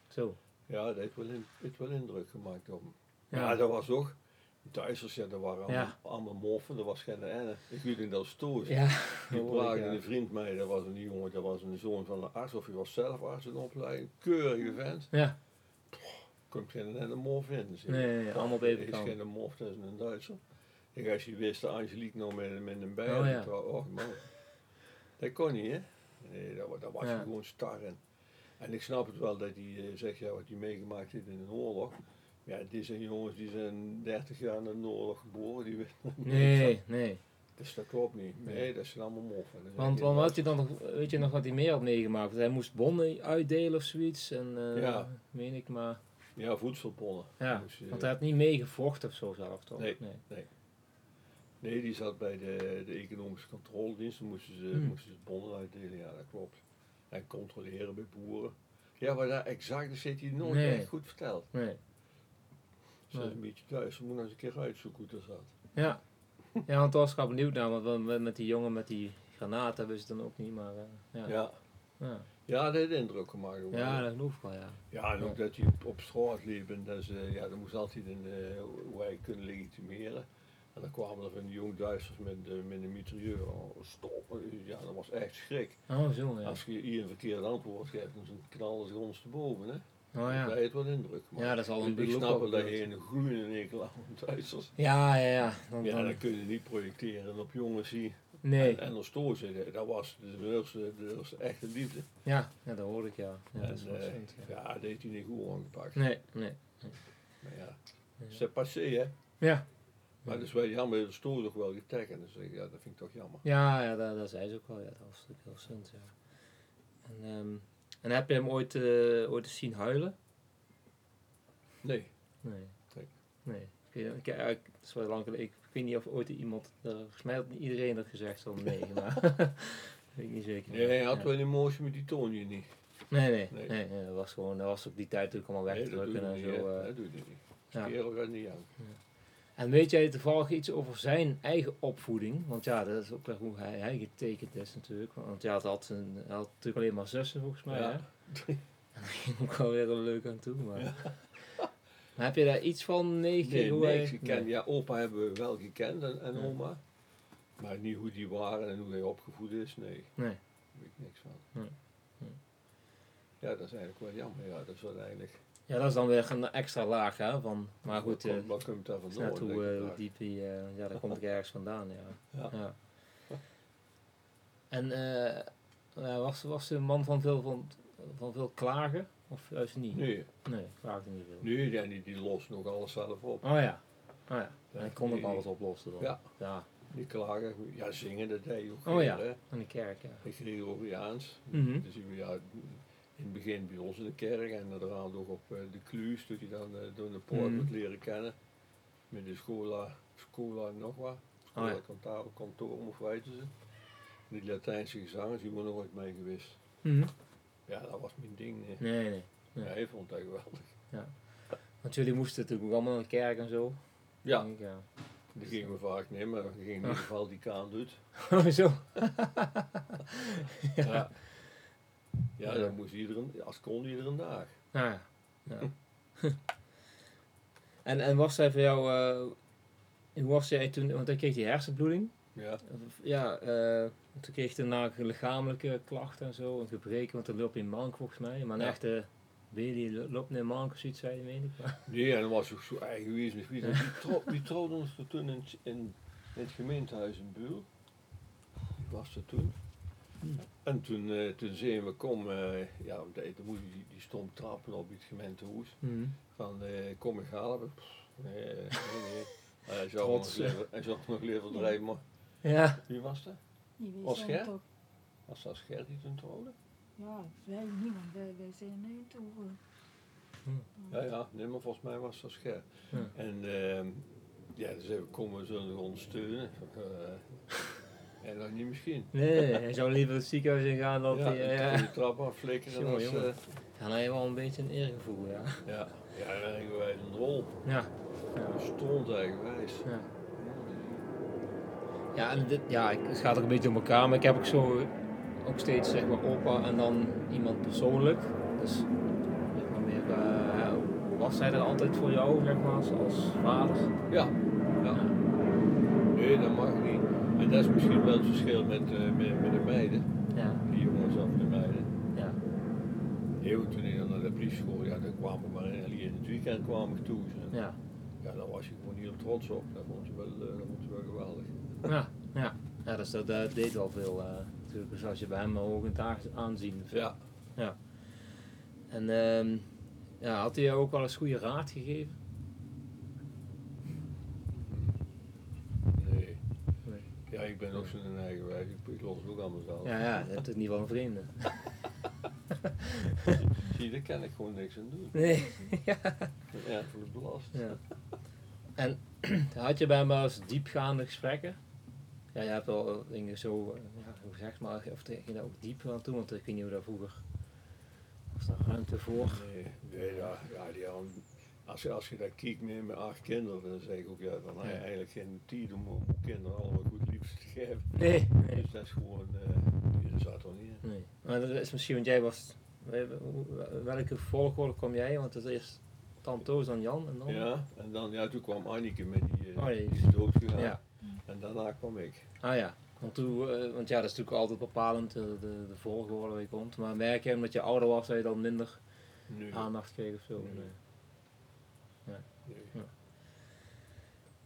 Zo. Ja, dat heeft wel, in, heeft wel indruk gemaakt op hem. Ja. Ja, dat was ook. Duitsers, ja, dat waren allemaal, Ja. allemaal moffen, dat was geen ene. Ik weet in dat stoos. Ja, Die ik, braken ja. een vriend mee, dat was een jongen, dat was een zoon van een arts, of hij was zelf arts in opleiding. Keurige vent. Ja, Komt geen ene mof in. Dus Nee, nee, nee, allemaal bij Er is geen mof, dat is een Duitser. Ik als je wist, de Angelique nog met, met een bij. Oh, ja. Oh man, dat kon niet hè. Nee, daar, wa- daar was Ja. je gewoon star in. En ik snap het wel dat hij eh, zegt, ja, wat hij meegemaakt heeft in een oorlog. Ja, die zijn jongens die zijn 30 jaar in een oorlog geboren, die weten nee, nee. Dus dat klopt niet. Nee, dat zijn allemaal moffen. Want, want had je dan nog, weet je nog wat hij meer had meegemaakt? Hij moest bonnen uitdelen of zoiets. En, eh Ja. meen ik maar. Ja, voedselbonnen. Ja, moest je- Want hij had niet meegevochten of zo zelf, toch? Nee. Nee, die zat bij de, de economische controledienst. Dan moesten ze, Hmm. moesten ze bonnen uitdelen, ja dat klopt. En controleren bij boeren. Ja, maar daar exact dat zit hij nooit Nee. echt goed verteld. Nee. Ze is Nee. een beetje thuis, we moeten eens een keer uitzoeken hoe dat zat. Ja. ja, want daar was ik wel benieuwd naar. Want met die jongen met die granaat hebben ze het dan ook niet. Maar eh, ja. Ja. Ja. Ja, dat heeft indruk gemaakt. hoor. ja, dat geloof ik wel, ja. Ja, en ook dat hij op, straat liep en dat ze, ja, dat moest altijd een uh, wij kunnen legitimeren. En dan kwamen er van die jong Duitsers met, eh, met een mitrailleur. Oh, stop. Ja, dat was echt schrik. Oh, zo, ja. Als je hier een verkeerd antwoord geeft, dan knallen ze ons te boven. Hè? Oh ja. Dat heeft wel indruk. Ja, dat zal een ik snap wel dat je een gloeiende hekel aan Duitsers. Ja, ja, ja. Dan, Ja, dan- dan kun je niet projecteren op jongens die nee. en, en er zitten. Dat was de eerste, de echte liefde. Ja, ja, dat hoorde ik, ja. ja dat is wel eh, ja. ja, dat heeft hij niet goed aangepakt. Nee, nee. Maar ja, c'est passé hè. Ja. Maar dat is wel jammer, de stoor toch wel getekend. Dus ja, dat vind ik toch jammer. Ja, ja dat, dat zei ze ook wel. Ja, dat was natuurlijk heel zint, ja. En, ehm, en heb je hem ooit, eh, ooit zien huilen? Nee. Nee. Nee. Nee. Ik, ik, ik, het is wel lang geleden. Ik weet niet of ooit iemand, er, volgens mij had niet iedereen dat gezegd zal nee, maar weet ik niet zeker. Nee, hij had Ja. wel een emotie met die toonje niet. Nee, nee, Nee. nee, nee, dat was gewoon, dat was op die tijd natuurlijk allemaal doe wegdrukken je en niet. zo. eh. Dat doe je niet. ja. Kerel gaat niet aan. En weet jij toevallig iets over zijn eigen opvoeding? Want ja, dat is ook wel hoe hij, hij getekend is natuurlijk. Want ja, hij had, een, hij had natuurlijk alleen maar zussen volgens mij. Ja. Hè? En daar ging ook wel weer leuk aan toe. Maar heb je daar iets van meegekregen? Nee, niks gekend. Ja, opa hebben we wel gekend en, en oma. Maar niet hoe die waren en hoe hij opgevoed is, nee. Nee. Daar weet ik niks van. Nee. Nee. Ja, dat is eigenlijk wel jammer. Ja, dat is wel eigenlijk... Ja, dat is dan weer een extra laag, hè? Van, maar goed, eh, komt- komt daar vandaan? net hoe, eh, hoe diep die, eh, ja, daar kom ik ergens vandaan, ja. Ja. ja. En was, was de man van veel, van, van veel klagen? Of juist niet? Nee, Nee, klaagde niet veel. nee ja, die, die lost nog alles zelf op. Oh ja. Oh ja. Ik kon ook alles oplossen dan. Ja. Ja, Die klagen, ja zingen dat deed ook Oh ja. hè. aan de kerk, ja. De Gregoriaans. Dus je- ja, in het begin bij ons in de kerk en daarna nog op eh, de kluis, dat je dan eh, door de poort Mhm. moet leren kennen. Met de schola, schola en nog wat. Oh ja. Kantoor, of heette ze. Die Latijnse gezangers, die waren nooit mee geweest. Mhm. Ja, dat was mijn ding. Nee, nee. Ja, Ja. hij vond dat geweldig. Want jullie moesten natuurlijk ook allemaal naar de kerk en zo. Ja, ik, ja. die gingen we vaak niet, maar we gingen in ieder geval die kaan doet. Oh, zo. Ja. Ja, Ja. dat moest iedere, als kon iedere dag. Nou ja. ja. en, en was hij voor jou, eh, hoe was jij toen, want dan kreeg hij hersenbloeding. Ja, Ja, eh, toen kreeg hij daarna lichamelijke klachten en zo, een gebreken, want dan loop je in mank volgens mij. Maar een Ja. echte baby loopt in mank of zoiets, zei je, meen ik. Maar- nee, en dat was ook zo niet, Die, trouw, die trouwde ons toen in, in, het gemeentehuis in. Die was er toen. Hmm. En toen, eh, toen zeiden we, kom, eh, ja, de- dan moet je die, die stond trappen op het gemeentehuis. Mhm. Van, kom ik halen. Nee, nee, nee. Hij zou nog liever, hij zou nog liever drijven, maar Ja. wie was dat? Die Was Ger? toch- Was dat Ger die toen trouwde? Ja, wij niet, want wij, wij zijn niet over. Ja, ja, nee, maar volgens mij was dat Ger. Ja. En ehm ja, dus even komen we zullen we ondersteunen. Eh en dan niet misschien. Nee, hij zou liever het ziekenhuis ingaan dan ja, die, ja. de trap afflikkeren. Jongen, eh, Ja, dan heb je wel een beetje een eergevoel, ja. ja, ja, dan wij een rol. Ja. Ja. Stond eigenwijs. Ja. Ja, en dit, ja, ik- het gaat ook een beetje om elkaar, maar ik heb ook zo ook steeds zeg maar opa en dan iemand persoonlijk. Dus zeg maar meer, eh, hoe was hij er altijd voor jou, zeg maar, als, vader? Ja, ja. Nee, dat mag niet. En dat is misschien wel het verschil met, eh, met, met de meiden. Ja, Die jongens of de meiden. ja, Heel toen ik naar de briefschool, ja, dan kwamen we maar in, in het weekend kwamen we toe. En, ja, ja, daar was je gewoon heel trots op. Dat vond je wel, eh, dat vond je wel geweldig. Ja, ja. ja dus dat, dat deed wel veel, eh, natuurlijk, dus als je bij hem hoog in het aan- aanzien. Ja. En ehm, ja, had hij jou ook wel eens goede raad gegeven? Nee. Nee. Ja, ik ben ook zo'n eigenwijs. Ik, ik los het ook aan mezelf. Ja, ja, je hebt het niet van een vreemde. Zie je, daar kan ik gewoon niks aan doen. Nee. Ja, voor de belast. Ja. En had je bij hem wel eens diepgaande gesprekken? Ja, je hebt wel dingen zo, eh, ja, hoe zeg maar, of ging daar ook diep aan toe, want ik weet niet hoe dat vroeger, was daar ruimte voor? Nee, nee ja, ja die als, je, als je daar kijkt met, met acht kinderen, dan zeg ik ook, ja, dan heb je eigenlijk geen tijd om, om kinderen allemaal goed liefde te geven. Nee, nee, Dus dat is gewoon, uh, dat zat er niet in. nee. Maar dat is misschien, want jij was, welke volgorde kwam jij? Want het is eerst Tantoos dan Jan en dan? Ja, en dan, ja, toen kwam Anneke met die, eh, Oh, die- die is doodgegaan. Ja. En daarna kwam ik. Ah ja, want, toen, eh, want ja, dat is natuurlijk altijd bepalend, de, de, de volgorde waar je komt. Maar merk je omdat je ouder was, dat je dan minder aandacht kreeg of zo? Nee. Nee. Nee.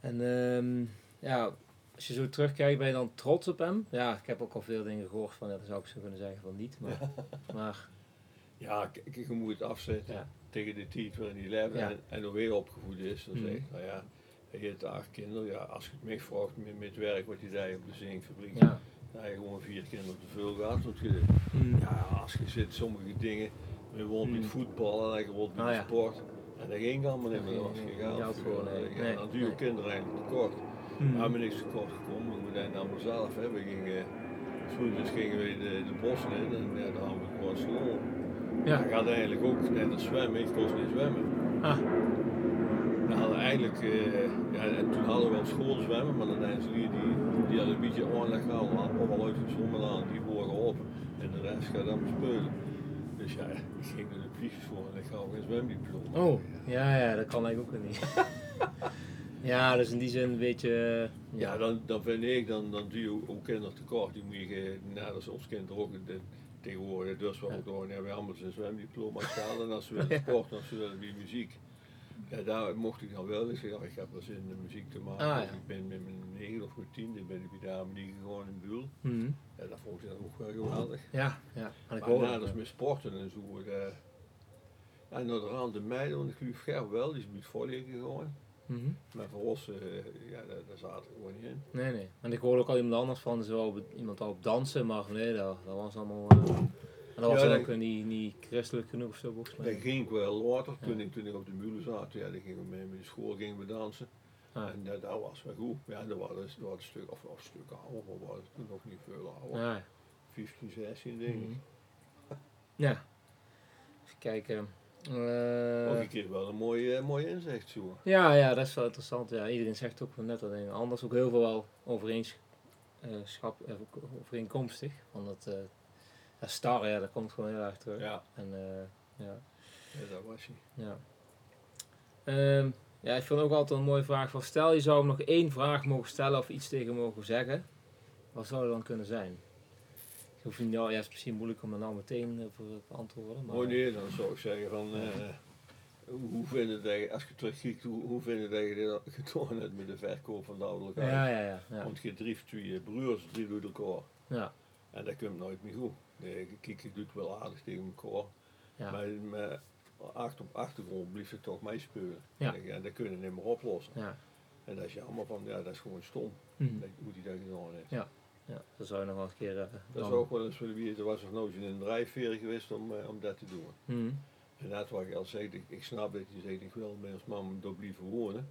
En ehm, ja, als je zo terugkijkt, ben je dan trots op hem? Ja, ik heb ook al veel dingen gehoord van, ja, dat zou ik zo kunnen zeggen van niet. Maar, maar Ja, je moet het afzetten Ja. tegen de tijd waarin hij leeft Ja. en, en nog weer opgevoed is. Dan Mhm. zeg ik, nou ja, heeft acht kinderen. Ja, als je het mij vraagt met, met werk wat hij deed op de zinkfabriek, ja. dan heb je gewoon vier kinderen te veel gehad. Want je, Mm. ja, als je zit, sommige dingen, je woont met Mhm. voetbal en je woont met Ah, ja. sport. En dat ging allemaal niet meer, dat nee, geld. geld gewoon, nee. Dan nee. kinderen eigenlijk tekort. Mm. We hebben niks tekort gekomen, we moeten naar mezelf. Hè. We gingen, vroeger gingen we de, de bossen in en ja, daar hadden we gewoon school. Ja. Gaat eigenlijk ook net als zwemmen, ik kon niet zwemmen. Ah, We hadden eigenlijk, eh, ja, en toen hadden we wel school zwemmen, maar dan zijn ze die, die, die hadden een beetje aanleg gehad, allemaal uitgezwommen aan, die worden op en de rest gaat dan spelen. Dus ja, ik ging naar de pliegjes voor en ik ga ook een zwemdiploma. oh, ja, ja, dat kan eigenlijk ook niet. Ja, dus in die zin een beetje... eh, Ja, dan, dan vind ik, dan, dan doe je ook kindertekort. Die moet je, net als ons kinderen ook de, tegenwoordig, dus we Ja. hebben allemaal zijn zwemdiploma staan. En als ze willen sporten, als ze willen weer muziek. Ja, daar mocht ik dan wel. Ik zeg, ja, ik heb wel zin in muziek te maken. Ah, Dus. Ik ben met mijn negen of mijn tiende ben ik bij daar die gewoon in Buul. Mhm. Ja, dat vond ik dan ook wel geweldig. Ja, ja. En ik Maar hoor na, het, dat is ja. met sporten en zo. eh, en naar de rand de meiden, want ik geloof Ger wel, die is met volledige gewoon. Mhm. Maar voor ons, eh, ja, daar, daar zaten we gewoon niet in. Nee, nee. En ik hoorde ook al iemand anders van, zo iemand al op dansen, maar nee, dat, dat was allemaal... eh, dat was Ja, dan dat- ook niet, niet christelijk genoeg of zo, volgens Dat mij. ging ik wel later, toen, ik, toen ik op de mulen zat, ja, dan gingen we mee met de school gingen we dansen. Ah, En dat, dat was wel goed. Ja, dat was, dat was een stuk, of, of een stuk ouder, maar was toen nog niet veel ouder. ja. 15, 16 denk ik. Mhm. Ja. Even kijken. Eh, Of ik kreeg wel een mooie, eh, mooie inzicht zo. ja, ja, dat is wel interessant. Ja, iedereen zegt ook net dat een anders. Ook heel veel wel overeens, eh, schap, ook overeenkomstig. Want dat, eh dat star, ja, dat komt gewoon heel erg terug. Ja, En, eh, ja. ja, dat was hij. Ja. Ehm, ja, ik vind ook altijd een mooie vraag van stel je zou hem nog één vraag mogen stellen of iets tegen mogen zeggen. Wat zou er dan kunnen zijn? Ik hoef niet, nou, ja, het is misschien moeilijk om er nou meteen eh, voor te antwoorden. Maar, Oh nee, dan zou ik zeggen van, eh, hoe vinden dat je, als je terugkijkt, hoe, hoe vinden dat je dit gedaan hebt met de verkoop van de ouderlijke ja, ja, ja. Ja, Want je drieft twee broers, doen elkaar. ja, En dat komt nooit meer goed. Nee, kijk, je doet wel aardig tegen elkaar. ja. Maar achter op achtergrond blijft het toch meespelen. Ja. En dat kunnen niet meer oplossen. ja. En dat is jammer van, ja, dat is gewoon stom. Mhm. Dat, hoe die dat gedaan heeft. ja, dat zou je nog wel een keer... eh, Dat zou ook wel eens willen weten, er was nog nooit in een drijfveer geweest om, eh, om dat te doen. Mhm. En dat wat ik al zei, ik, ik snap dat je zegt, ik wil met ons mam daar blijven wonen.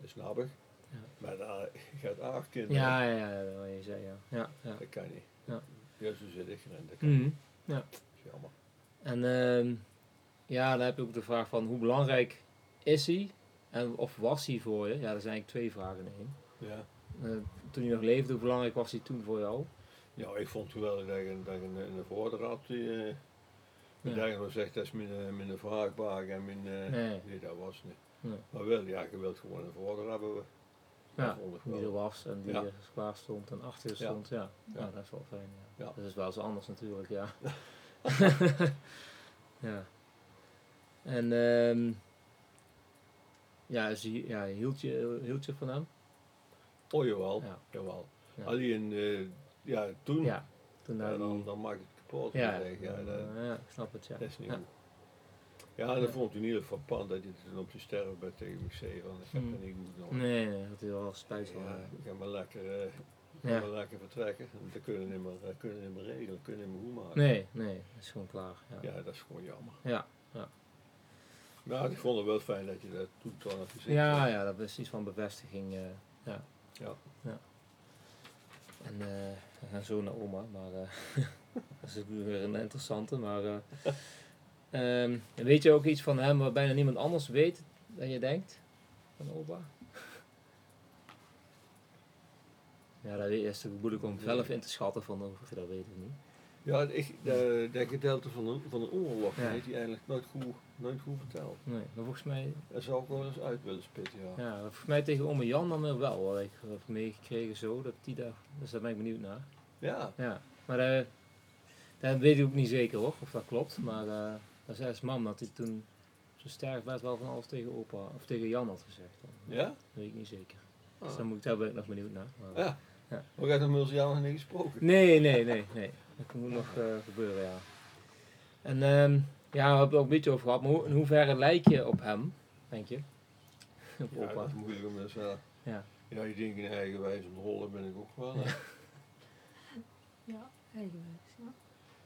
Dat snap ik. Ja. Maar daar gaat acht kinderen. Ja, ja, ja, dat wil je zeggen, ja. ja, ja. Dat kan niet. Ja. Zo zit ik erin. Dat niet. Ja. Dat is jammer. En ehm, ja, dan heb je ook de vraag van hoe belangrijk is hij? En, of was hij voor je? Ja, dat zijn eigenlijk twee vragen in één. Ja. Eh, toen hij nog leefde, hoe belangrijk was hij toen voor jou? Ja, ik vond het geweldig dat je, dat je een vader had die, eh, Ja. zegt, dat is mijn, eh, mijn vraagbaak en mijn... eh, Nee. nee, dat was niet. Nee. Maar wel, ja, je wilt gewoon een vader hebben. we. Ja, ik die er wel. was en die Ja. er klaar stond en achter je stond. Ja. Ja. Ja. dat is wel fijn. Ja. Ja. Dat is wel eens anders natuurlijk, ja. ja. En ehm ja, dus je, ja, hield, je, hield je van hem? Oh, jawel. Ja. jawel. Ja. Alleen, eh, ja, toen, Ja. Toen hij dan, die... dan maakt het kapot. Ja, ik. ja, ja, ik snap het, ja. dat is niet Ja. goed. Ja, en dat Ja. vond ik in ieder geval pand dat je toen op je sterfbed tegen me zei van, ik heb Mm. dat niet goed gedaan. Nee, nee, dat is wel spijt van. Ja, ik ga maar lekker, eh, Ja. maar lekker vertrekken. Dat kunnen we niet meer, eh, kunnen we niet meer regelen, kunnen we niet meer goed maken. Nee, nee, dat is gewoon klaar. Ja. Ja, dat is gewoon jammer. Ja. Maar ik vond het wel fijn dat je dat toen toch had gezegd. Ja, ja, dat is iets van bevestiging. eh, ja. Ja. ja. En eh, we gaan zo naar oma, maar eh, dat is ook weer een interessante. Maar eh, ehm, weet je ook iets van hem wat bijna niemand anders weet dan je denkt? Van opa? Ja, dat is natuurlijk moeilijk om zelf in te schatten van of je dat weet of niet. Ja, ik, de, dat gedeelte van de, van de oorlog Ja. heeft hij eigenlijk nooit goed, nooit goed verteld. Nee, maar volgens mij, Dat zou ik wel eens uit willen spitten, ja. ja, volgens mij tegen oma Jan dan wel, wat ik heb meegekregen zo, dat die daar, dus daar ben ik benieuwd naar. Ja, Ja, maar eh dat weet ik ook niet zeker hoor, of dat klopt. Maar eh dat zei zijn mam dat hij toen zo sterk werd wel van alles tegen opa, of tegen Jan had gezegd. Dan. ja? Dat weet ik niet zeker. Dus Ah. dan moet ik, daar ben ik nog benieuwd naar. Maar, Ja. Ja. We met jou nog niet gesproken. Nee, nee, nee, nee. Dat moet nog eh, gebeuren, ja. En ehm, ja, we hebben het ook een beetje over gehad, maar hoe, in hoeverre lijk je op hem, denk je? Op Ja, opa. dat is moeilijk om dat te zeggen. Ja. Ja, je denkt in eigen wijze om rollen ben ik ook wel. hè. Ja, eigenwijs. Ja.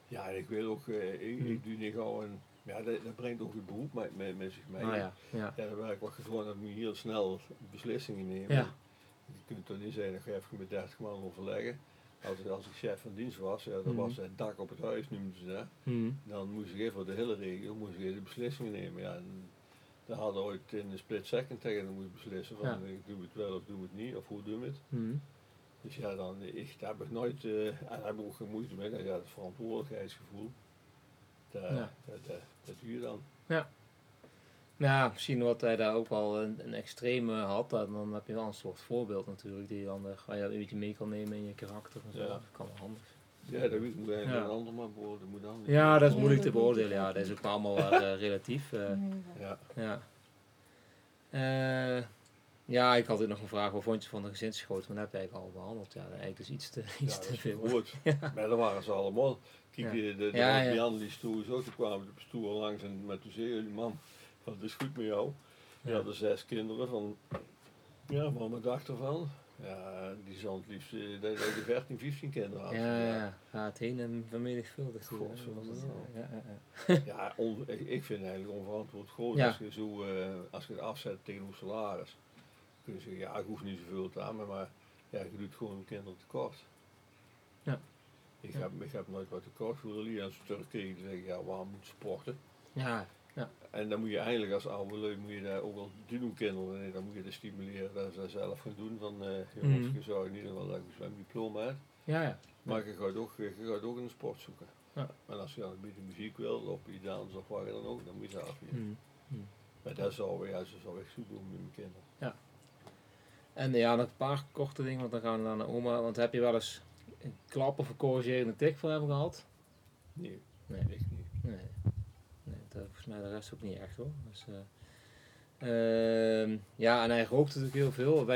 Ja, en ik wil ook, eh, ik, Hmm. ik doe niet gauw een, ja, dat, dat brengt ook het beroep met, met, met zich mee. Ah ja, ja. Ja, dan werk ik gewoon dat moet je heel snel beslissingen nemen. Ja. Je kunt toch niet zeggen, dat ga even met 30 man overleggen. Als, als ik chef van dienst was, ja, dan Mhm. was het dak op het huis, noemden ze dat. Hm. Dan moest ik even voor de hele regio moest ik de beslissingen nemen. Ja, dan hadden we ooit in een split second tegen dan moet je beslissen van Ja. ik doe het wel of doe het niet, of hoe doen we het. Hm. Dus ja, dan, ik, daar heb ik nooit, eh, en daar heb ik ook geen moeite mee, ja, het verantwoordelijkheidsgevoel. Dat, Ja. dat, dat, dat doe je dan. Ja, misschien wat hij daar ook wel een, een extreme had, dan, dan heb je wel een soort voorbeeld natuurlijk, die je dan er, waar je een beetje mee kan nemen in je karakter en zo. Ja. Dat kan wel handig. Ja, dat moet je Ja. een ander maar beoordelen. Moet dan. Ja, dat is Ja, moeilijk te beoordelen, ja, dat is ook allemaal wel, eh, relatief. eh. Ja, Ja. Eh, ja, ik had ook nog een vraag. Wat vond je van de gezinsschoot? Maar dat heb je eigenlijk al behandeld. Ja, eigenlijk dus iets te, ja iets te is veel. goed. Maar dat waren ze allemaal. Kijk, Ja. die, de, de, Ja, ja. die stoer is ook, die kwamen op de stoer langs en met toen zei jullie mam, wat is goed met jou? Ja. hadden zes kinderen van, ja, maar wat dacht ervan? Ja, die zal het liefst, eh, dat dat die 14, 15 kinderen had. Ja, ja, ja. het heen en vermenigvuldigd. God, Dat ja, ja, ja. Ja, on- ik, ik vind het eigenlijk onverantwoord groot als je zo, eh, als je het afzet tegen uw salaris. kun je zeggen, ja, ik hoef niet zoveel te aan, maar ja, je doet gewoon een kinderen tekort. Ja. Ik, heb, ik heb nooit wat tekort voor jullie als te zeggen, ja, waarom moet je sporten? Ja, En dan moet je eigenlijk als oude lui, moet je daar ook wel doen kinderen, dan moet je dat stimuleren dat ze zelf gaan doen. Van, eh jongens, Mhm. je zou in ieder geval dat je een zwemdiploma hebt. ja, ja. Maar je gaat ook, je gaat ook een sport zoeken. Ja. En als je dan een beetje muziek wil, of je dans of wat dan ook, dan moet je zelf weer. Hm. Maar dat zou, ja, ze zou echt goed doen met mijn kinderen. En ja, nog een paar korte dingen, want dan gaan we naar de oma. Want heb je wel eens een klap of een corrigerende tik voor hem gehad? Nee, Nee. echt niet. Nee. Dat, volgens mij de rest ook niet echt hoor. Dus, eh, ehm, ja, en hij rookte natuurlijk heel veel.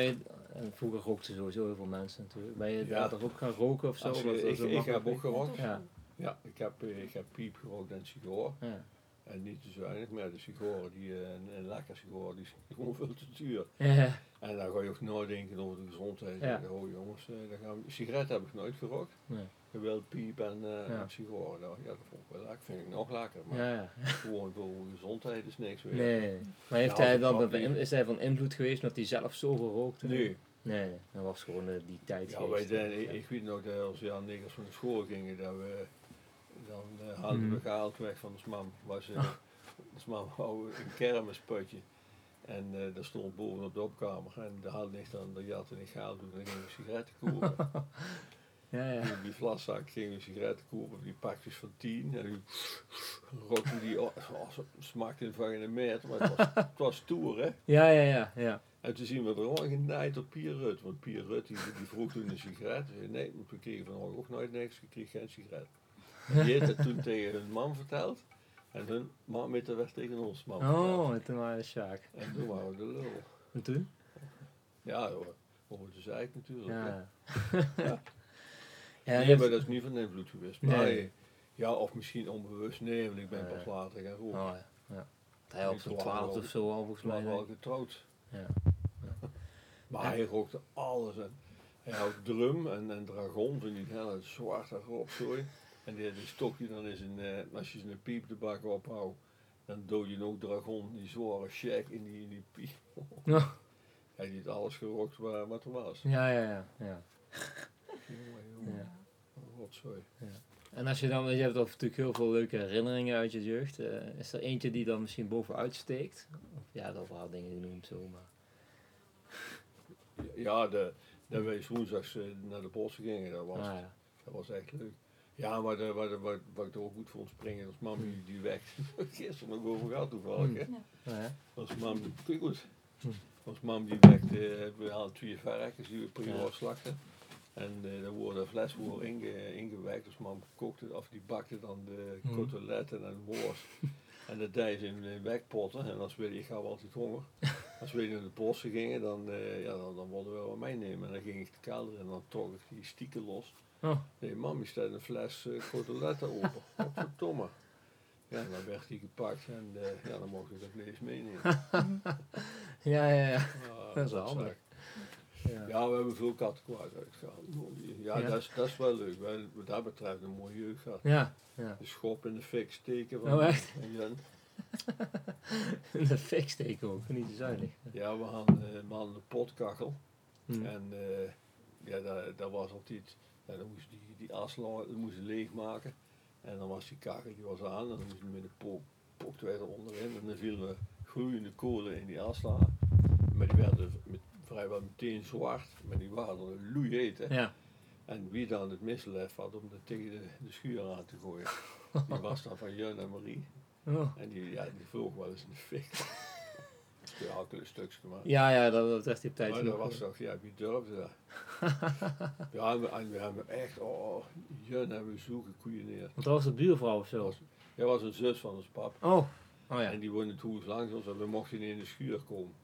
En vroeger rookten sowieso heel veel mensen natuurlijk. Ben je Ja. ook gaan roken of zo? Als je- ik- zo heb ook gerookt. Ja. Ja, ik heb, eh, ik heb piep gerookt en sigaar. Ja. En niet te zuinig, maar de sigaren, die, eh, een, lekker sigaar, die is gewoon veel te duur. Ja. En dan ga je ook nadenken over de gezondheid. Ja. Oh jongens, eh, dan gaan we, sigaret heb ik nooit gerookt. Nee. Geweld piep en, eh Ja. sigaren. Ja, dat vond ik wel lekker. vind ik nog lekker. Maar Ja, ja. gewoon voor gezondheid is niks meer. Nee. Maar heeft Ja, hij dan ik is hij van invloed geweest dat hij zelf zoveel rookte? Nee. Nee, dat was gewoon eh, die tijd. Ja, wij zijn, ik, ik weet nog dat als we aan negers van de school gingen, dat we dan eh, hadden we Mhm. gehaald weg van de smam. Was, uh, de smam wou een kermisputje. En eh daar stond boven op de opkamer. En daar had ik dan de jat en ik gehaald toen dan gingen we sigaretten kopen. Ja, ja. In die vlaszak gingen we sigaretten kopen, die pakjes van tien. En die rookte die, oh, smaakte van een meter, maar het was, het was stoer hè. Ja, ja, ja. ja. En toen zien we er al genaaid op Pier Rut. Want Pier Rut die, die vroeg toen een sigaret. Ze zei nee, we kregen van ook nooit niks. We kregen geen sigaret. En die heeft het toen tegen hun man verteld. En hun man met werd tegen ons man. Oh, en toen waren we Sjaak. En toen waren we de lul. En toen? Ja hoor, over de zeik natuurlijk. Ja. ja. nee, maar dat is niet van invloed geweest. Nee. Maar ja, of misschien onbewust. Nee, want ik ben pas later gaan roken. Oh, ja. ja. Hij op Ik zijn was twaalf wel- of zo al volgens mij. waren we al denk ik. getrouwd. Ja. Maar Ja. hij rookte alles. En hij had drum en, en dragon, van die hele zwarte rotzooi. En die, die stokje dan is een, eh, als je een piep de bak ophoudt, dan dood je ook dragon, die zware shack in die, in die piep. Ja. Hij heeft alles gerookt waar, wat er was. Ja, ja, ja. ja. Jongen, ja. En als je dan, je hebt natuurlijk heel veel leuke herinneringen uit je jeugd. eh, is er eentje die dan misschien bovenuit steekt? Of, ja, dat wel dingen die noemt zo, maar. Ja, de, dat wij woensdags eh, naar de bossen gingen, dat was, Ah, ja. dat was echt leuk. Ja, maar de, wat, wat, wat ik er ook goed vond springen, was mam die, die weg. Gisteren nog over gehad toevallig. Hè? Ah, ja. Als mam, kijk goed. Hm. Als mam die wekte, we hadden twee varkens die we jaar slachten. En eh dan worden de fles wordt inge, ingewekt. Dus mam kookte of die bakte dan de Hm. koteletten en worst. en dat deed ze in, in wekpotten. En als we, ik had altijd honger. Als we naar de bossen gingen, dan, eh, ja, dan, dan wilden we wel meenemen. En dan ging ik de kelder en dan trok ik die stieken los. Oh. Nee, mam, je staat een fles uh, koteletten open. Godverdomme. Ja, dan werd die gepakt en eh, ja, dan mocht ik dat vlees meenemen. ja, ja, ja. Ja, Dat is handig. Ja. We hebben veel kattenkwaad uitgehaald. Ja, Ja. Dat, is, dat is wel leuk. We hebben wat dat betreft een mooie jeugd gehad. Ja, ja. De schop in de fik steken van Oh, echt? In de fik steken ook, niet te zuinig. Ja, we hadden, eh, we hadden een potkachel. Hm. En eh, ja, dat, dat was altijd, ja, dan moest die, die moesten leegmaken. En dan was die kachel die was aan en dan moesten we met de pook, pookten wij onderin. En dan vielen we gloeiende kolen in die asla. Maar die werden vrijwel meteen zwart, maar die waren loeiheet. hè. Ja. En wie dan het mislef had om dat tegen de, de schuur aan te gooien. Die was dan van Jan en Marie. Oh. En die, ja, die vloog wel eens de fik. Ja, een stukje maar. Ja, ja, dat, dat werd die tijd Maar dat was toch, ja, wie durfde dat? ja, en we, en we hebben echt, oh, Jen hebben we zoeken koeien neer. Want dat was de buurvrouw of zo. Jij was een zus van ons pap. Oh, oh ja. En die woonde hoes langs ons en we mochten niet in de schuur komen.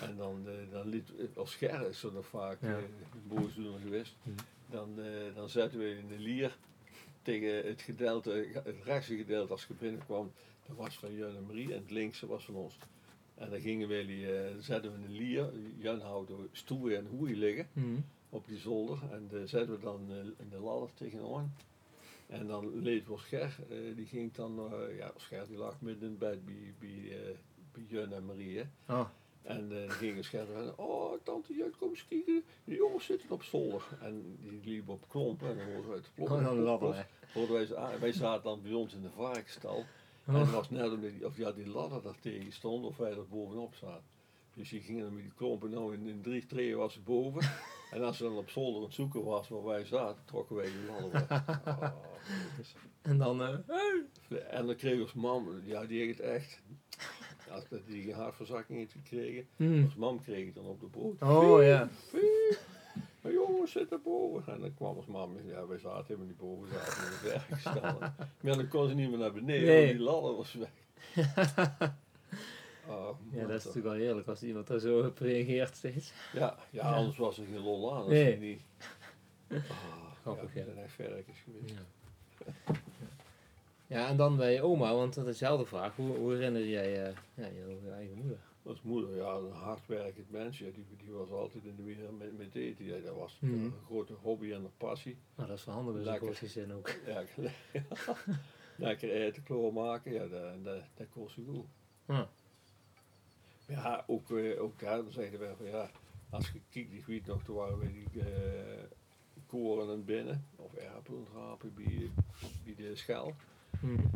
En dan, eh, dan liet, als Ger is zo nog vaak Ja. eh, boosdoener geweest. Dan, eh, dan zetten we in de lier tegen het gedeelte, het rechtse gedeelte als je binnenkwam. Dat was van Jan en Marie en het linkse was van ons. En dan gingen we die, eh, zetten we een lier, Jan houdt stoel en hoei liggen Mhm. op die zolder. En daar zetten we dan eh, in de ladder tegenaan. En dan leed was Ger, eh, die ging dan, eh, ja, Ger die lag midden in bed bij, bij, eh, bij Jan en Marie. hè. Oh, En dan gingen Ger en oh tante Jan kom eens kijken, die jongens zitten op zolder. En die liepen op klompen en dan hoorden oh dan de hè. Hoorden wij, wij zaten dan bij ons in de varkensstal. En Oh. het was net omdat die, of ja, die ladder daar tegen stond of wij er bovenop zaten. Dus die gingen dan met die klompen, nou in, in drie treden was ze boven. en als ze dan op zolder aan het zoeken was waar wij zaten, trokken wij die ladder weg. Oh, En dan, hey. en dan kreeg ons mam, ja die heeft het echt, als dat die geen hartverzakking heeft gekregen, Hmm. ons mam kreeg het dan op de boot. Oh ja. Maar jongens, zit er boven. En dan kwam ons mam, ja, wij zaten helemaal niet boven, zaten in de werkstal. Maar dan kon ze niet meer naar beneden, Nee. want die ladder was weg. Oh, Ja, dat is toch. natuurlijk wel heerlijk als iemand daar zo op reageert steeds. ja, ja, Ja. anders was er geen lol aan. Als Nee. niet... Oh, Grappig, ja, ja. dat zijn echt geweest. Ja. Ja, en dan bij je oma, want dat is dezelfde vraag. Hoe, hoe herinner jij eh, ja, je, je eigen moeder? Als moeder, ja, een hardwerkend mens, ja, die, die was altijd in de weer met, met eten. Ja, dat was Mhm. een grote hobby en een passie. Nou, dat is wel handig bij zo'n gezin ook. Ja, lekker eten klaarmaken, ja, dat, dat, dat kost je goed. Ja. Ja, ook, eh, ook daar zeiden we van ja, als je kijkt, ik weet nog, toen waren we die eh, koren het binnen, of erpen rapen bij, bij de schel. Hmm.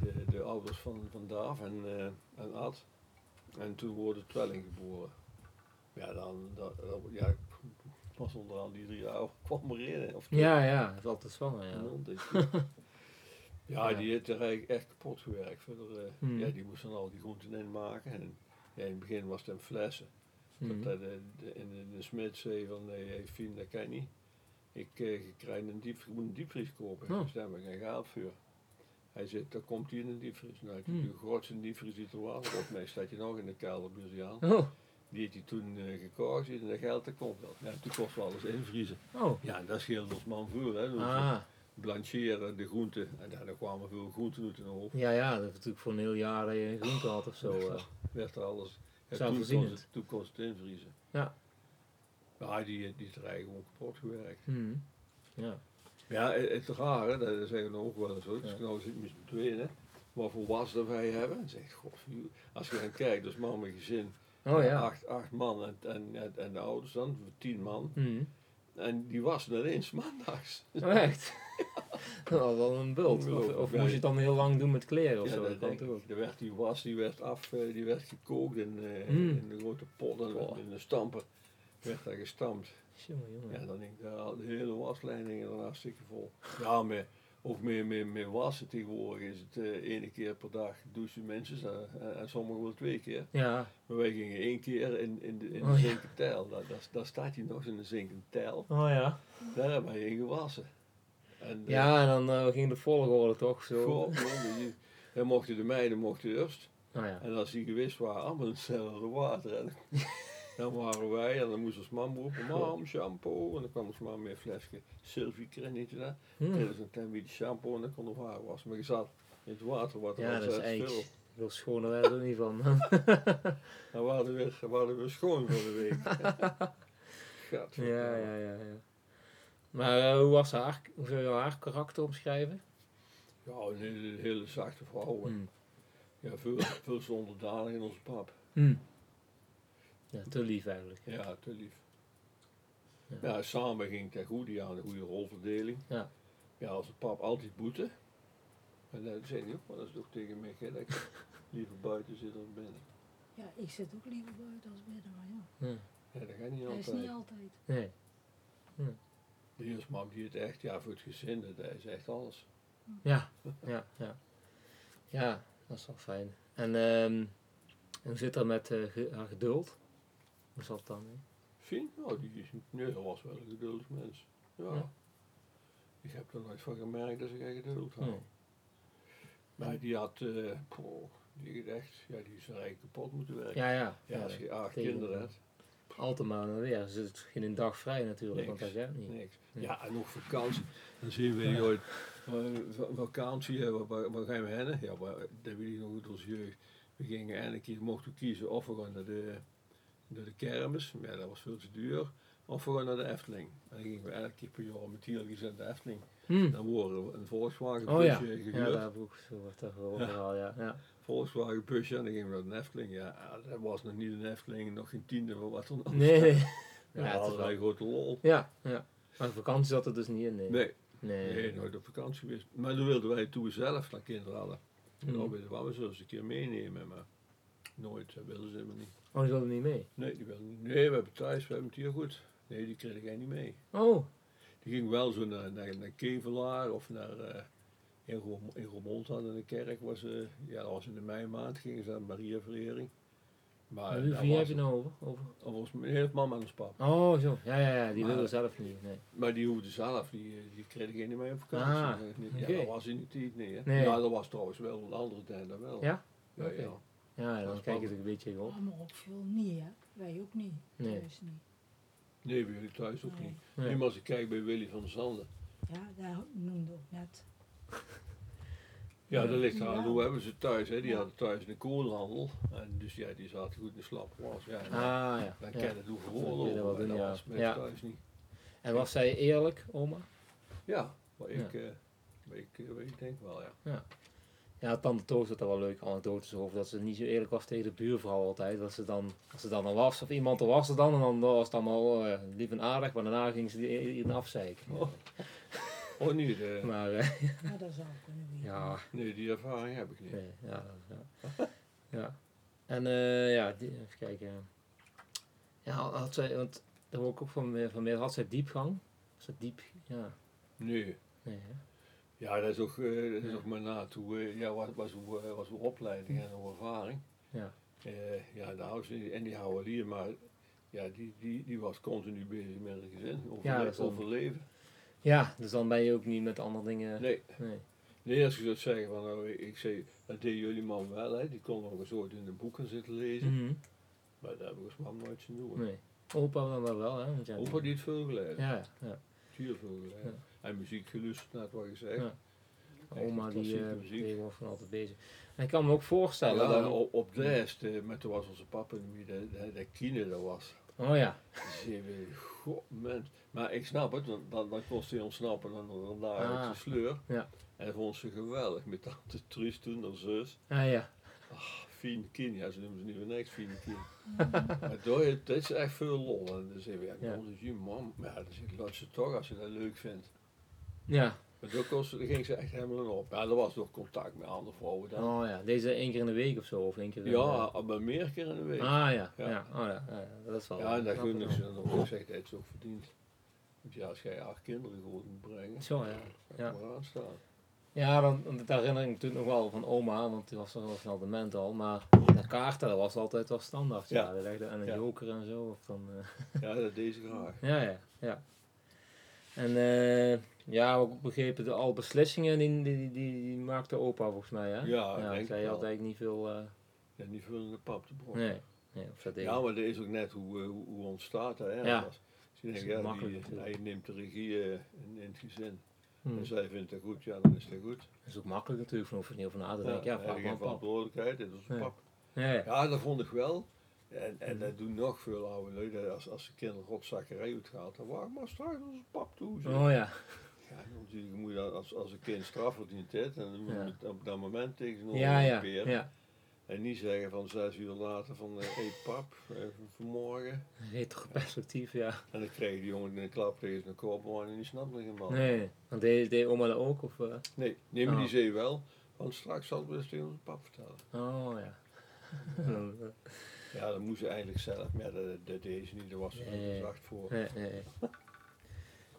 De, de ouders van, van Daaf en, eh, en Ad. En toen worden tweeling geboren. Ja, dan, dat, ja, ik was onder al die drie jaar kwam erin. Of twee. Ja, ja, het is altijd zwanger, ja. Die heeft er eigenlijk echt kapot gewerkt. Verder, eh, Hmm. ja, die moest dan al die groenten in maken. En ja, in het begin was het in flessen. Hmm. Dat hij de, de, in de, de smid zei van, nee, Fien, dat kan niet. Ik eh, krijg een, diep, ik moet een diepvries kopen. Oh. Dus daar heb ik voor. Hij zegt, dan komt hij in een diepvries. Nou, Hmm. de grootste diepvries die er was, op mij staat hij nog in de kelder bij ze aan. Oh, Die heeft hij toen eh gekocht en dat geld dat komt wel. Ja, toen kost wel eens invriezen. oh. Ja, en dat scheelt ons man veel, hè. Dus Ah, blancheren, de groenten. En daar kwamen veel groenten uit in de hoofd. ja, ja, dat is natuurlijk voor een heel jaar dat je een groente had of zo. eh. Werd er alles. Ja, toen, kon het, toen kon het invriezen. Ja. Ja, die, die is er eigenlijk gewoon kapot gewerkt. Hmm. Ja. Ja, het, rare, dat zeggen we ook wel eens. Dus nou zit met z'n tweeën, hè. Wat voor was dat wij hebben? En zegt, god, als je dan kijkt, dus man met gezin. Oh ja. Acht, acht man en, en, en, en de ouders dan, tien man. Hmm. En die was net eens maandags. Oh, echt? Dat was wel een bult. Of, of moest je het dan heel lang doen met kleren of Ja, zo? dat kan toch. Er werd die was, die werd af, eh, die werd gekookt in, eh, Mm. in de grote pot en in de stamper. Werd daar gestampt. Jongen, jongen. Ja, dan denk ik, ja, de hele waslijn hing er hartstikke vol. Ja, maar ook meer, meer, meer wassen tegenwoordig is het eh ene keer per dag douchen mensen en, en sommigen wel twee keer. Ja. Maar wij gingen één keer in, in de, in de Oh, ja. tijl. Daar, daar, daar staat hij nog in de zinken tijl. Oh ja. Daar hebben wij in gewassen. En, eh, Ja, en dan eh, ging de volgorde toch zo. goh, dan mochten de meiden mochten eerst. Oh ja. En als die gewist waren, allemaal hetzelfde water. En dan waren wij, en dan moest ons mam roepen, mam, shampoo. En dan kwam ons mam met een flesje Sylvie daar. Hmm. Kregen ze een klein beetje shampoo en dan kon de haar wassen. Maar je zat in het water, wat er Ja, was veel. veel schoner werd het er niet van. Dan waren we weer, waren we weer schoon voor de week. Ja, ja, ja, ja. Maar eh, hoe was haar? Hoe zou je haar karakter omschrijven? Ja, een hele, hele zachte vrouw. Hmm. Ja, veel, veel zo onderdanig in onze pap. Hmm. Ja, te lief eigenlijk. Ja, te lief. Ja. Ja, samen ging het echt goed, die hadden een goede rolverdeling. Ja. Ja, als de pap altijd boete. En dan zei hij ook wel eens toch tegen mij, hè, dat ik liever buiten zit dan binnen. Ja, ik zit ook liever buiten als binnen, maar ja. Ja, dat gaat niet Dat is altijd. niet altijd. Nee. De eerste die het echt, ja, voor het gezin, dat is echt alles. Ja, ja, ja. Ja, dat is wel fijn. En ehm, En hoe zit dat met eh, haar geduld? Hoe zat dan? hè? Fien? Nou, die is, nee, was wel een geduldig mens. Ja. Ja. Ik heb er nooit van gemerkt dat ze geen geduld had. Nee. Maar die had, eh poh, die had echt, ja, die is eigenlijk kapot moeten werken. Ja, ja. Ja, als je acht kinderen hebt, en weer. Ze zit geen een dag vrij natuurlijk, want dat gaat niet. niks. Ja, en nog vakantie. Dan zien we ooit, va- vakantie, waar, waar, waar gaan we heen? Ja, maar, dat weet ik nog goed als jeugd. We gingen eindelijk mochten kiezen of we gaan naar de, naar de kermis, maar ja, dat was veel te duur. Of we gaan naar de Efteling. En dan gingen we elke keer per jaar met Tielgis naar de Efteling. Hm. Dan worden we een Volkswagen Oh ja. busje Ja, gehuurd. daar heb ik ook zo wat over Ja. verhaal, ja. ja. Volkswagen busje en dan gingen we naar de Efteling. Ja, dat was nog niet een Efteling, nog geen tiende van wat er nog Nee, nee. Ja, Ja, dat was wel- een grote lol. Ja, ja. Maar vakantie zat er dus niet in, nee. Nee, Nee. nee, nooit op vakantie geweest. Maar toen wilden wij toen zelf naar kinderen hadden. En Hm. dan wilden we ze eens een keer meenemen, maar nooit, dat wilden ze helemaal niet. Oh, die wilde niet mee? Nee, die wilden niet. Nee, we hebben thuis, we hebben het hier goed. Nee, die kreeg jij niet mee. Oh, Die ging wel zo naar, naar, naar Kevelaar of naar eh in, Rom, in Roermond hadden de kerk. Was, eh, ja, dat was in de meimaand, gingen ze naar Mariaverering. Maar wie heb je nou over? over? was mijn hele mama en ons pap. Oh, zo. Ja, ja, ja. Die wilde zelf niet, nee. Maar die hoefde zelf, die, eh, die kreeg ik niet mee op vakantie. Ah. Ja, dat was in die tijd niet. Hè? Nee. Ja, dat was trouwens wel een andere tijd dan wel. Ja? Ja, ja. Ja, dan kijk je er een beetje op. Oh, maar ook veel niet, hè? Wij ook niet. Nee. Thuis niet. Nee, bij jullie thuis ook Nee. niet. Nee. Maar als ik kijk bij Willy van der Zanden. Ja, daar noemde ook net. Ja, dat ligt aan. Ja. Hoe hebben ze thuis? Hè? Die Ja. hadden thuis een koolhandel. En dus ja, die zaten goed in de slap. Was, ja, Ah, ja. Dan ja. ken je het hoeveel oorlog. dat ja. was met Ja. thuis niet. En was zij eerlijk, oma? Ja, maar ik, Ja. eh, maar ik, eh, ik denk wel, ja. Ja, tante Toos had er wel leuke anekdotes over. Dat ze niet zo eerlijk was tegen de buurvrouw altijd. Dat ze dan, als ze dan er was, of iemand er was er dan, en dan was het allemaal eh, lief en aardig. Maar daarna ging ze die iedereen afzeiken. Oh. Oh, niet. eh, Maar eh, Ja, dat zou kunnen ja, nee, die ervaring heb ik niet. nee, ja, ja. ja. En eh, ja, die, even kijken. Ja, had zij, want daar hoor ik ook van, meer- van meer, had zij diepgang? Was dat diep? Ja, Nee. nee hè? Ja, dat is ook, eh, dat is Ja. ook maar na toe, eh, ja, was, was, hoe, eh, was hoe opleiding en hoe ervaring. Ja. Eh, ja, de en die houden hier, maar ja, die, die, die was continu bezig met het gezin, overle overleven. Ja, dus dan ben je ook niet met andere dingen. Nee, nee. nee, als je zou zeggen van, nou, ik, zei, dat deed jullie man wel, hè, die kon nog eens ooit in de boeken zitten lezen, Mhm. maar daar ik als man nooit zien doen. Nee. Opa dan wel hè? Want ja, Opa die het veel gelezen, Ja, ja, ja. veel gelezen. En muziek geluisterd, net wat je zegt. Ja. Oma die klassieke eh die was van altijd bezig. En ik kan me ook voorstellen Ja, dan... op, op de rest, met toen was onze papa niet meer, de, de, de kine dat was. Oh ja. Zeven, god mens. Maar ik snap het, want dan, dan kost hij ontsnappen dan een dagelijkse Ah. sleur. Ja. En dat vond ze geweldig, met tante Truus toen, haar zus. Ah ja. Fien Kien, ja ze noemen ze niet voor niks Fien Kien. maar door, het is echt veel lol. En dan zeggen we, ja, Ja. dan is je man. Maar ja, dan zeg ik, laat ze toch als je dat leuk vindt. Ja. Maar daar ging ze echt helemaal op. Ja, dat was nog contact met andere vrouwen dan. Oh ja. Deze één keer in de week of zo, of één keer ja, maar meer keer in de week. Ah ja. Ja. Ja. Oh ja. ja. Dat is wel... Ja, en snap gun ik ik ze dan ook, zegt hij het is ook verdiend. Want ja, als jij acht kinderen groot moet brengen, Zo ja. Ja. aanstaan. Ja, dan, dat herinner ik me natuurlijk nog wel van oma, want die was toch wel snel dement al. Maar de kaarten, dat was altijd wel standaard. Ja, Ja. legde en een Ja. joker en zo. Of dan, eh, Ja, dat deed ze graag. Ja, ja, ja. En eh, ja, ook begrepen, de, al beslissingen die, die, die, die maakte opa volgens mij, hè? Ja, denk ik zij had eigenlijk niet veel, eh, Ja, niet veel in de pap te brokken. nee, nee, of dat. Ja, maar dat is ook net hoe, eh, hoe, hoe ontstaat dat. Hè? Ja. Dat is ja, die, hij neemt de regie eh, in, in het gezin. Hm. En zij vindt dat goed, ja, dan is dat goed. Dat is ook makkelijk natuurlijk, van hoef je niet over na te denken. Ja, hij vraag maar verantwoordelijkheid, dit is een pap. Ja, ja. Ja, dat vond ik wel. En, en Mhm. dat doen nog veel oude lui. dat Als, als de kinderen rotzakkerij uitgaat, dan wacht maar straks onze pap toe. zeg. Oh ja, Ja, natuurlijk moet je dat als, als een kind straf verdient dit, en dan moet je het op dat moment tegenover ja, ja, ja. En niet zeggen van zes uur later van hé hey, pap, even vanmorgen. Perspectief, ja. En dan kreeg die jongen een klap tegen zijn kop, maar die snapt niet helemaal. Nee, want deed, deed oma dat ook? Of, eh? nee, nee, maar Oh. die zei wel, want straks zal wel eens tegen onze pap vertellen. Oh ja. Eh, Ja, dat moest ze eigenlijk zelf, maar dat, dat deed ze niet, daar was ze Nee. nee. zacht voor. Nee, nee.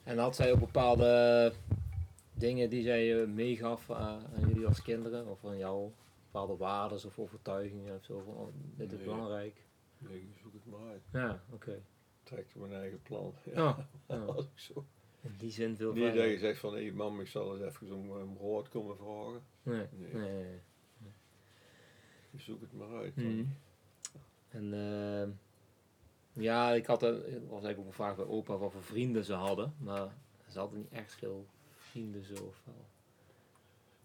En had zij ook bepaalde dingen die zij eh, meegaf aan, aan jullie als kinderen of aan jou? bepaalde waarden of overtuigingen of zo. Van, oh, dit is Nee. belangrijk. Nee, ik zoek het maar uit. Ja, oké. Trek mijn eigen plan. Ja, ja. als ik zo. In die zin veel Niet dat je zegt van, hé mam, ik zal eens even om, om brood komen vragen. Nee, Nee. nee, nee. nee. Je zoekt het maar uit. Mhm. En ehm, ja, ik had een, het was eigenlijk ook vaak bij opa wat voor vrienden ze hadden, maar ze hadden niet echt veel vrienden zo of wel.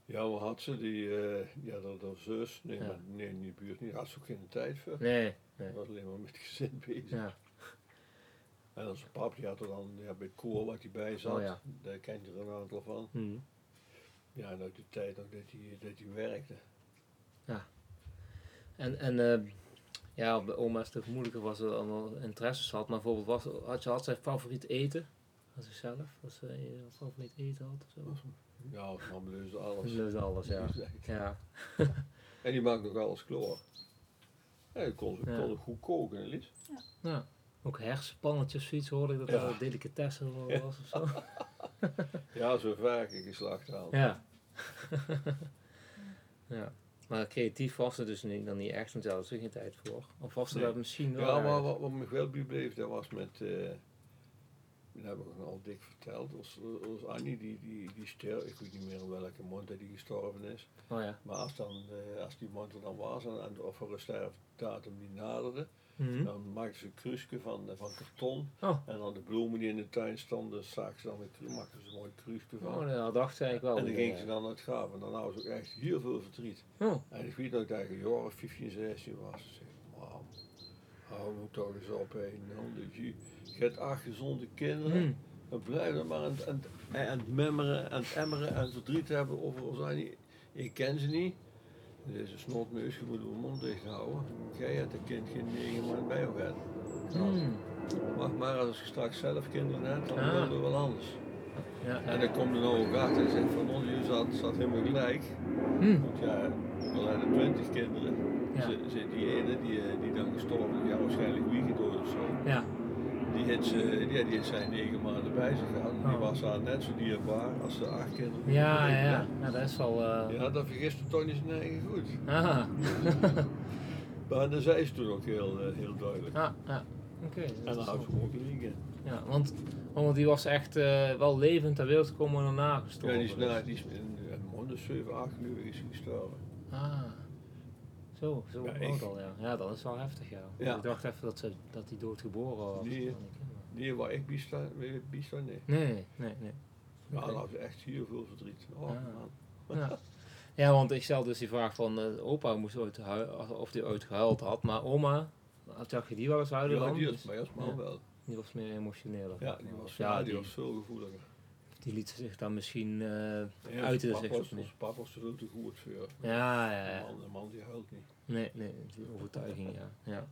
Ja, maar had ze die, eh, ja, dat, dat zus, nee, Ja. maar, nee, in die buurt niet, had ze ook geen tijd voor. Nee, nee. Was alleen maar met het gezin bezig. Ja, En onze pap, die had er dan ja, bij het koor wat hij bij zat, Oh ja. daar kent je er een aantal van. mhm. Ja, en uit die tijd ook dat hij, dat hij werkte. En, en eh, ja, bij oma is het moeilijker was ze allemaal interesses had, maar bijvoorbeeld was, had, je, had zij favoriet eten? Had ze zelf? Was ze eh, favoriet eten had of zo? Ja, als man dus alles. Dat is alles, ja. Ja, En die maakt nog alles klaar. Ja, kon, Ja. kon goed koken, Lies. ja. Ook hersenpannetjes, zoiets hoorde ik dat Ja. dat een delicatesse wel was of zo. Ja, zo vaak ik geslacht aan. Ja. ja. Maar creatief was ze dus niet, dan niet echt, want daar had ze geen tijd voor. Of was Nee. dat misschien wel? Ja, maar wat, wat me wel bijbleef, dat was met, eh dat heb ik al dik verteld, was, was Annie, die, die, die ster, ik weet niet meer in welke mond dat die gestorven is. Oh ja. Maar als, dan, eh, als die mond er dan was en, en of er een sterfdatum die naderde, Mhm. dan maakten ze een kruisje van, eh, van karton. Oh. En dan de bloemen die in de tuin stonden, zagen ze dan kru- maakten ze een mooi kruisje van. Oh, dat dacht ze eigenlijk wel. en dan weer, gingen ze dan naar het graf en dan hadden ze ook echt heel veel verdriet. Oh. En ik weet dat ik daar een jaar of 15, 16 was. Ik zeg, man, hou me toch eens op, hé. Nou, je, je hebt acht gezonde kinderen. Mhm. Dan blijf je maar aan het, aan, het, aan het memmeren, aan het emmeren en verdriet hebben over ons. Ik ken ze niet. Deze snotneus, je moet uw mond dicht houden. Jij hebt een kind geen negen maanden bij jou gehad. Hmm. Wacht maar, als je straks zelf kinderen hebt, dan Ah. doen we wel anders. Ja, En dan komt er nou ook achter en zegt van ons, je zat, zat helemaal gelijk. Hmm. Want ja, zijn er twintig kinderen, Ja. zit, die ene die, eh, die dan gestorven ja waarschijnlijk wiegedood of zo. Ja. Die heeft, ze, ja, die heeft zijn negen maanden bij zich gehad. Die Oh. was haar net zo dierbaar als de acht kinderen. Ja, ja, ja. Ja, dat is wel... eh Ja, dat vergist toch niet zijn eigen goed. Ah. Maar dat zei ze toen ook heel, eh, heel duidelijk. Ah, ja. Oké. En dan houdt ze gewoon liegen. Ja, want, want die was echt eh, wel levend ter wereld gekomen en daarna Ja, gestorven. die is, dus. na, die is in een maand of 7, 8 uur is gestorven. Ah. Zo, zo Ja, oud al, ja. Ja, dat is wel heftig, ja. Ja. Ik dacht even dat, ze, dat die doodgeboren was. Nee. die. Die waar ik bijsta nee. Nee, nee, nee. Ja, had ze echt heel veel verdriet. Oh, Ja. man. Ja. ja, want ik stel dus die vraag van eh, opa moest ooit huilen, of die ooit gehuild had, maar oma, zag je die wel eens huilen Ja, dan? die Dus was, maar man ja. wel. die was meer emotioneel. Ja, die was, ja, ja, die die, was veel gevoeliger. Die liet zich dan misschien eh uiten zijn zich papa ook was, ons papa was er veel te goed voor. Ja, ja, Een ja. man, een man die huilt niet. Nee, nee, die overtuiging, ja. ja.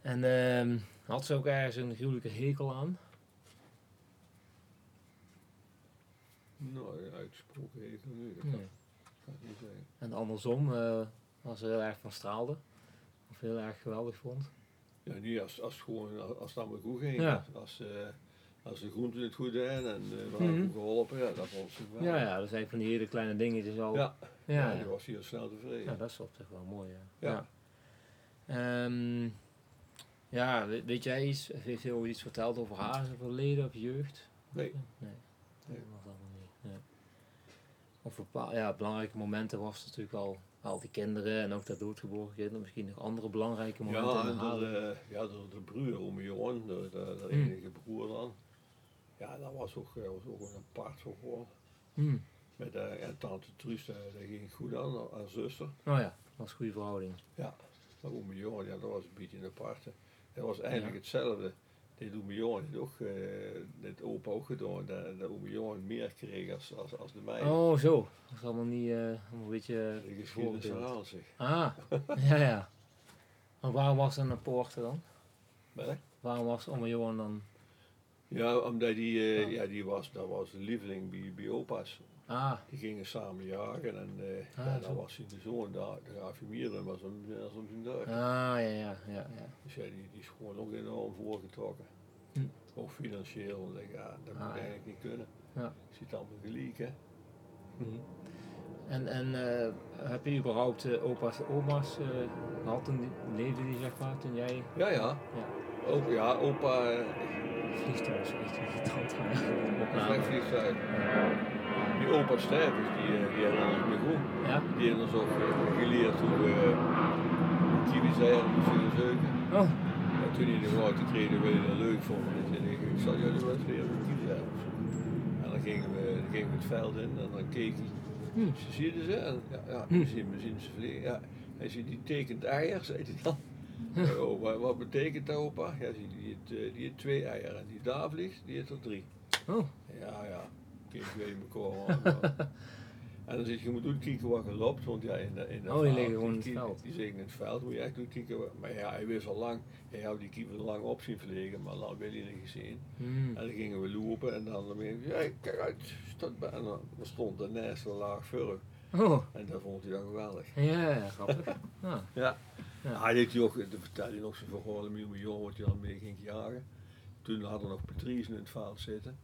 En ehm, had ze ook ergens een gruwelijke hekel aan? Nou, uitgesproken hekel nu, dat Nee. kan, niet zeggen. En andersom, eh als ze heel erg van straalde? Of heel erg geweldig vond? Ja, niet als, als, gewoon, als als het allemaal goed ging. Ja. Als, eh, als de groenten het goed deden en uh, we hadden Mhm. goed geholpen, ja, dat vond ze wel. Ja, ja, dat zijn van die hele kleine dingetjes al. Ja, ja, ja, ja. die was heel snel tevreden. Ja, dat is op zich wel mooi, ja. Ja. Ja, Ehm, ja weet, weet jij iets, heeft hij ooit iets verteld over haar verleden of jeugd? Nee. Nee, Nee. dat was allemaal niet. Nee. Of bepaal, ja, belangrijke momenten was het natuurlijk al, al die kinderen en ook dat doodgeboren kind, en misschien nog andere belangrijke momenten Ja, en haar. de, eh, ja, de, de broer, om Johan, de, de, de Hmm. enige broer dan. Ja, dat was ook, eh, was ook een apart gewoon. Hmm. Met uh, ja, tante Truus, dat, dat ging goed aan, haar zuster. Oh ja, dat was een goede verhouding. Maar ome Johan, ja, dat was een beetje een aparte. Dat was eigenlijk Ja. hetzelfde. Dit ome Johan heeft ook, eh dit opa ook gedaan, dat, dat ome Johan meer kreeg als, als, als de meiden. Oh, zo. Dat is allemaal niet, eh, allemaal een beetje de geschiedenis zich. Ah, ja, ja. Maar waarom was er een poorter dan? Maar, Waarom was oma Johan dan? Ja, omdat die, eh, Oh. ja, die was, dat was de lieveling bij, bij opa's. Ah, Die gingen samen jagen en Ah, ja, zo. dan was hij de zoon daar, de was om, als zijn duik. ah, ja, ja, ja, ja. Dus ja, die, die is gewoon ook enorm voorgetrokken. Hm. Ook financieel, ja, dat Ah, moet ja. eigenlijk niet kunnen. Ja. Je ziet allemaal gelijk, hè. Mhm. En, en eh, heb je überhaupt opa's en oma's eh, gehad toen die, zeg maar, toen jij Ja, ja. Ook, ja, opa, vliegtuig zo echt irritant is opname. vliegtuig. Die opa stervens, die, eh, die hebben ons meer goed. Ja? Die hebben ons ook geleerd hoe we kiwiseieren moesten zeuken. Oh, En toen hij nog auto kregen, we dat leuk vonden. Zei ik, zal jullie wel eens leren moesten zoeken. En dan gingen, we, dan gingen we het veld in en dan keek hij. Hm. Ze zie je ze? En, ja, ja we, zien, we zien ze vliegen. Ja. Hij ziet, die tekent eier, zei hij dan. Ja, oh, wat, wat betekent dat opa? Ja, je, die, heeft, eh, die heeft twee eieren. En die daar vliegt, die heeft er drie. oh. Ja, ja. Kijk, weet je elkaar En dan zit je, je moet uitkijken wat je loopt, want ja, in, de- in dat Oh, die veld, liggen gewoon in het die- veld. Die in het veld, moet je echt uitkijken. wat- Maar ja, hij wist al lang, hij had die keeper lang op zien vliegen, maar lang wil hij niet gezien. Hm. En dan gingen we lopen en dan, ik, ja, kijk uit, stond bij. En dan stond de nest laag vurk. Oh, En dat vond hij dan geweldig. ja, ja, grappig. Ah, Ja. Ja. Hij deed hij ook, dan vertelde hij nog zijn mijn jongen wat hij dan mee ging jagen. Toen hadden we nog Patrice in het veld zitten.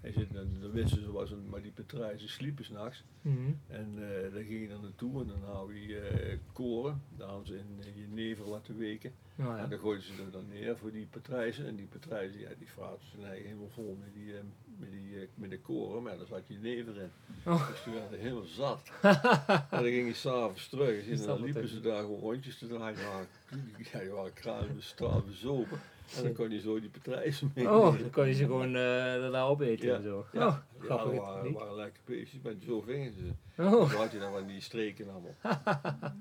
Hij zit, en dan wisten ze, was een, maar die Patrice sliepen s'nachts. mhm. En eh daar ging je dan naartoe en dan hou je eh, koren. Daar hadden ze in eh, jenever laten weken. En ja. dan gooiden ze er dan neer voor die patrijzen. En die patrijzen, ja, die vraten zijn eigen helemaal vol met die, eh, met die, eh, met de koren. Maar daar zat jenever in. Oh. Dus toen werd hij helemaal zat. en dan ging hij s'avonds terug. En dan liepen ze daar gewoon rondjes te draaien. Ja, die waren kralen straal bezopen. En dan kon hij zo die patrijzen mee. Oh, dan kon je ze gewoon eh daarna opeten Ja. en zo. Ja, Oh, ja dat waren, waren lekker beestjes, maar zo vingen ze. Oh, Zo had je dan van die streken allemaal.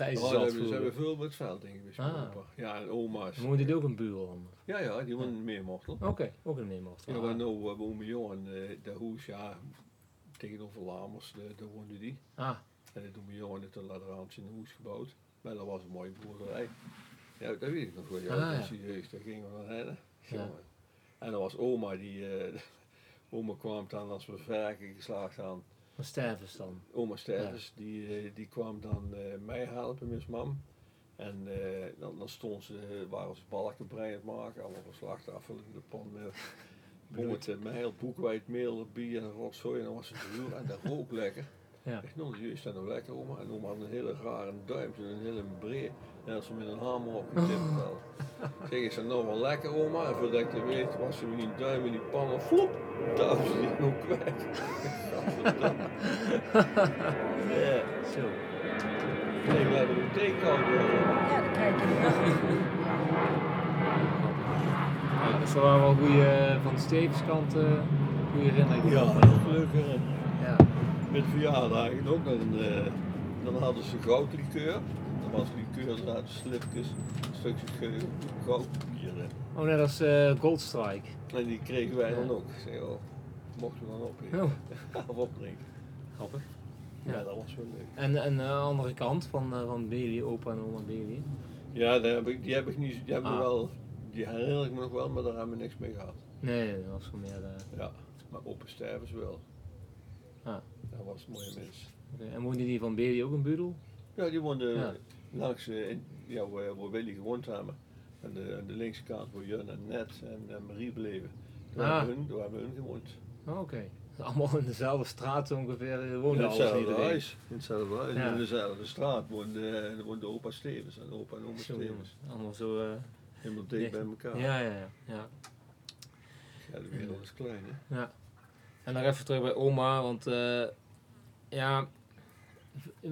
Oh, zat ze hebben veel met veld geweest. Ah. Ja, en oma's. Dan moet dit ook een buur om. Ja, ja, die wonen meer mochten. Oké, ook een Nederland. Ja, maar nou, mijn jongen, eh, de hoes, ja, tegenover Lamers, daar woonde die. Ah, En toen mijn jongen het een ladraamtje in de hoes gebouwd. Maar dat was een mooie boerderij. Ja, dat weet ik nog wel. Ja, Ah, ja. jeugd, daar gingen we naar. Ja. En dat was oma, die, eh, oma kwam dan als we verken geslaagd hadden. Van stervens dan. Oma Stervens, die, eh, die kwam dan eh, mij helpen met mijn mam. En eh, dan, dan stond ze, waren ze balken brein het maken, allemaal verslachtafel in de pan met bommet met meel, boekwijd meel, bier en rotzooi. En dan was het duur en dat rook lekker. Ja. Echt nog, is dat nou lekker oma? En oma had een hele rare duim, zo'n hele breed. En als ze met een hamer opgetipt had. Zeg, is dat nou wel lekker oma? En voordat ik het weet, was ze met die duim in die pan en flop, daar was die ook kwijt. Ja. Zo. Nee, we hebben een theekoud worden. Ja, dan kijk je ernaar. Ja, dus er waren wel goede, van de Stevenskant, eh goede herinneringen. Ja, heel hè. Ja. Met verjaardagen ook. Dan, eh, dan hadden ze goudlikeur. Dan was likeur, er zaten slipjes, stukjes goudpapier in. Oh, net als eh Goldstrike. En die kregen wij dan ook. Oh, mochten we dan opeten. Oh, Of opdrinken. grappig. Ja. Ja. dat was wel leuk. En, en de andere kant van, eh, van Bailey, opa en oma Bailey. Ja, daar heb ik, die heb ik niet, die heb ik Ah. wel, die herinner ik me nog wel, maar daar hebben we niks mee gehad. Nee, dat was voor meer. eh, Ja, maar open stervens wel. Ah. Dat was een mooie mens. En woonde die van Bailey ook in Budel? Ja, die woonde Ja. langs, eh, in, ja, waar, waar Willy gewoond hebben. Aan de, de linkse kant waar Jun en Net en, en Marie bleven. Daar, Ah. hebben hun, daar hebben hun gewoond. Oh, oké. Allemaal in dezelfde straat ongeveer eh, In woonde alles iedereen. huis. In hetzelfde huis. Ja. In dezelfde straat woonde, eh, woonde opa Stevens en opa en oma Zo, Stevens. allemaal zo. eh, Helemaal dicht bij elkaar. ja, ja, ja, ja. Ja, de wereld is klein hè. Ja. En nog even terug bij oma, want eh, ja,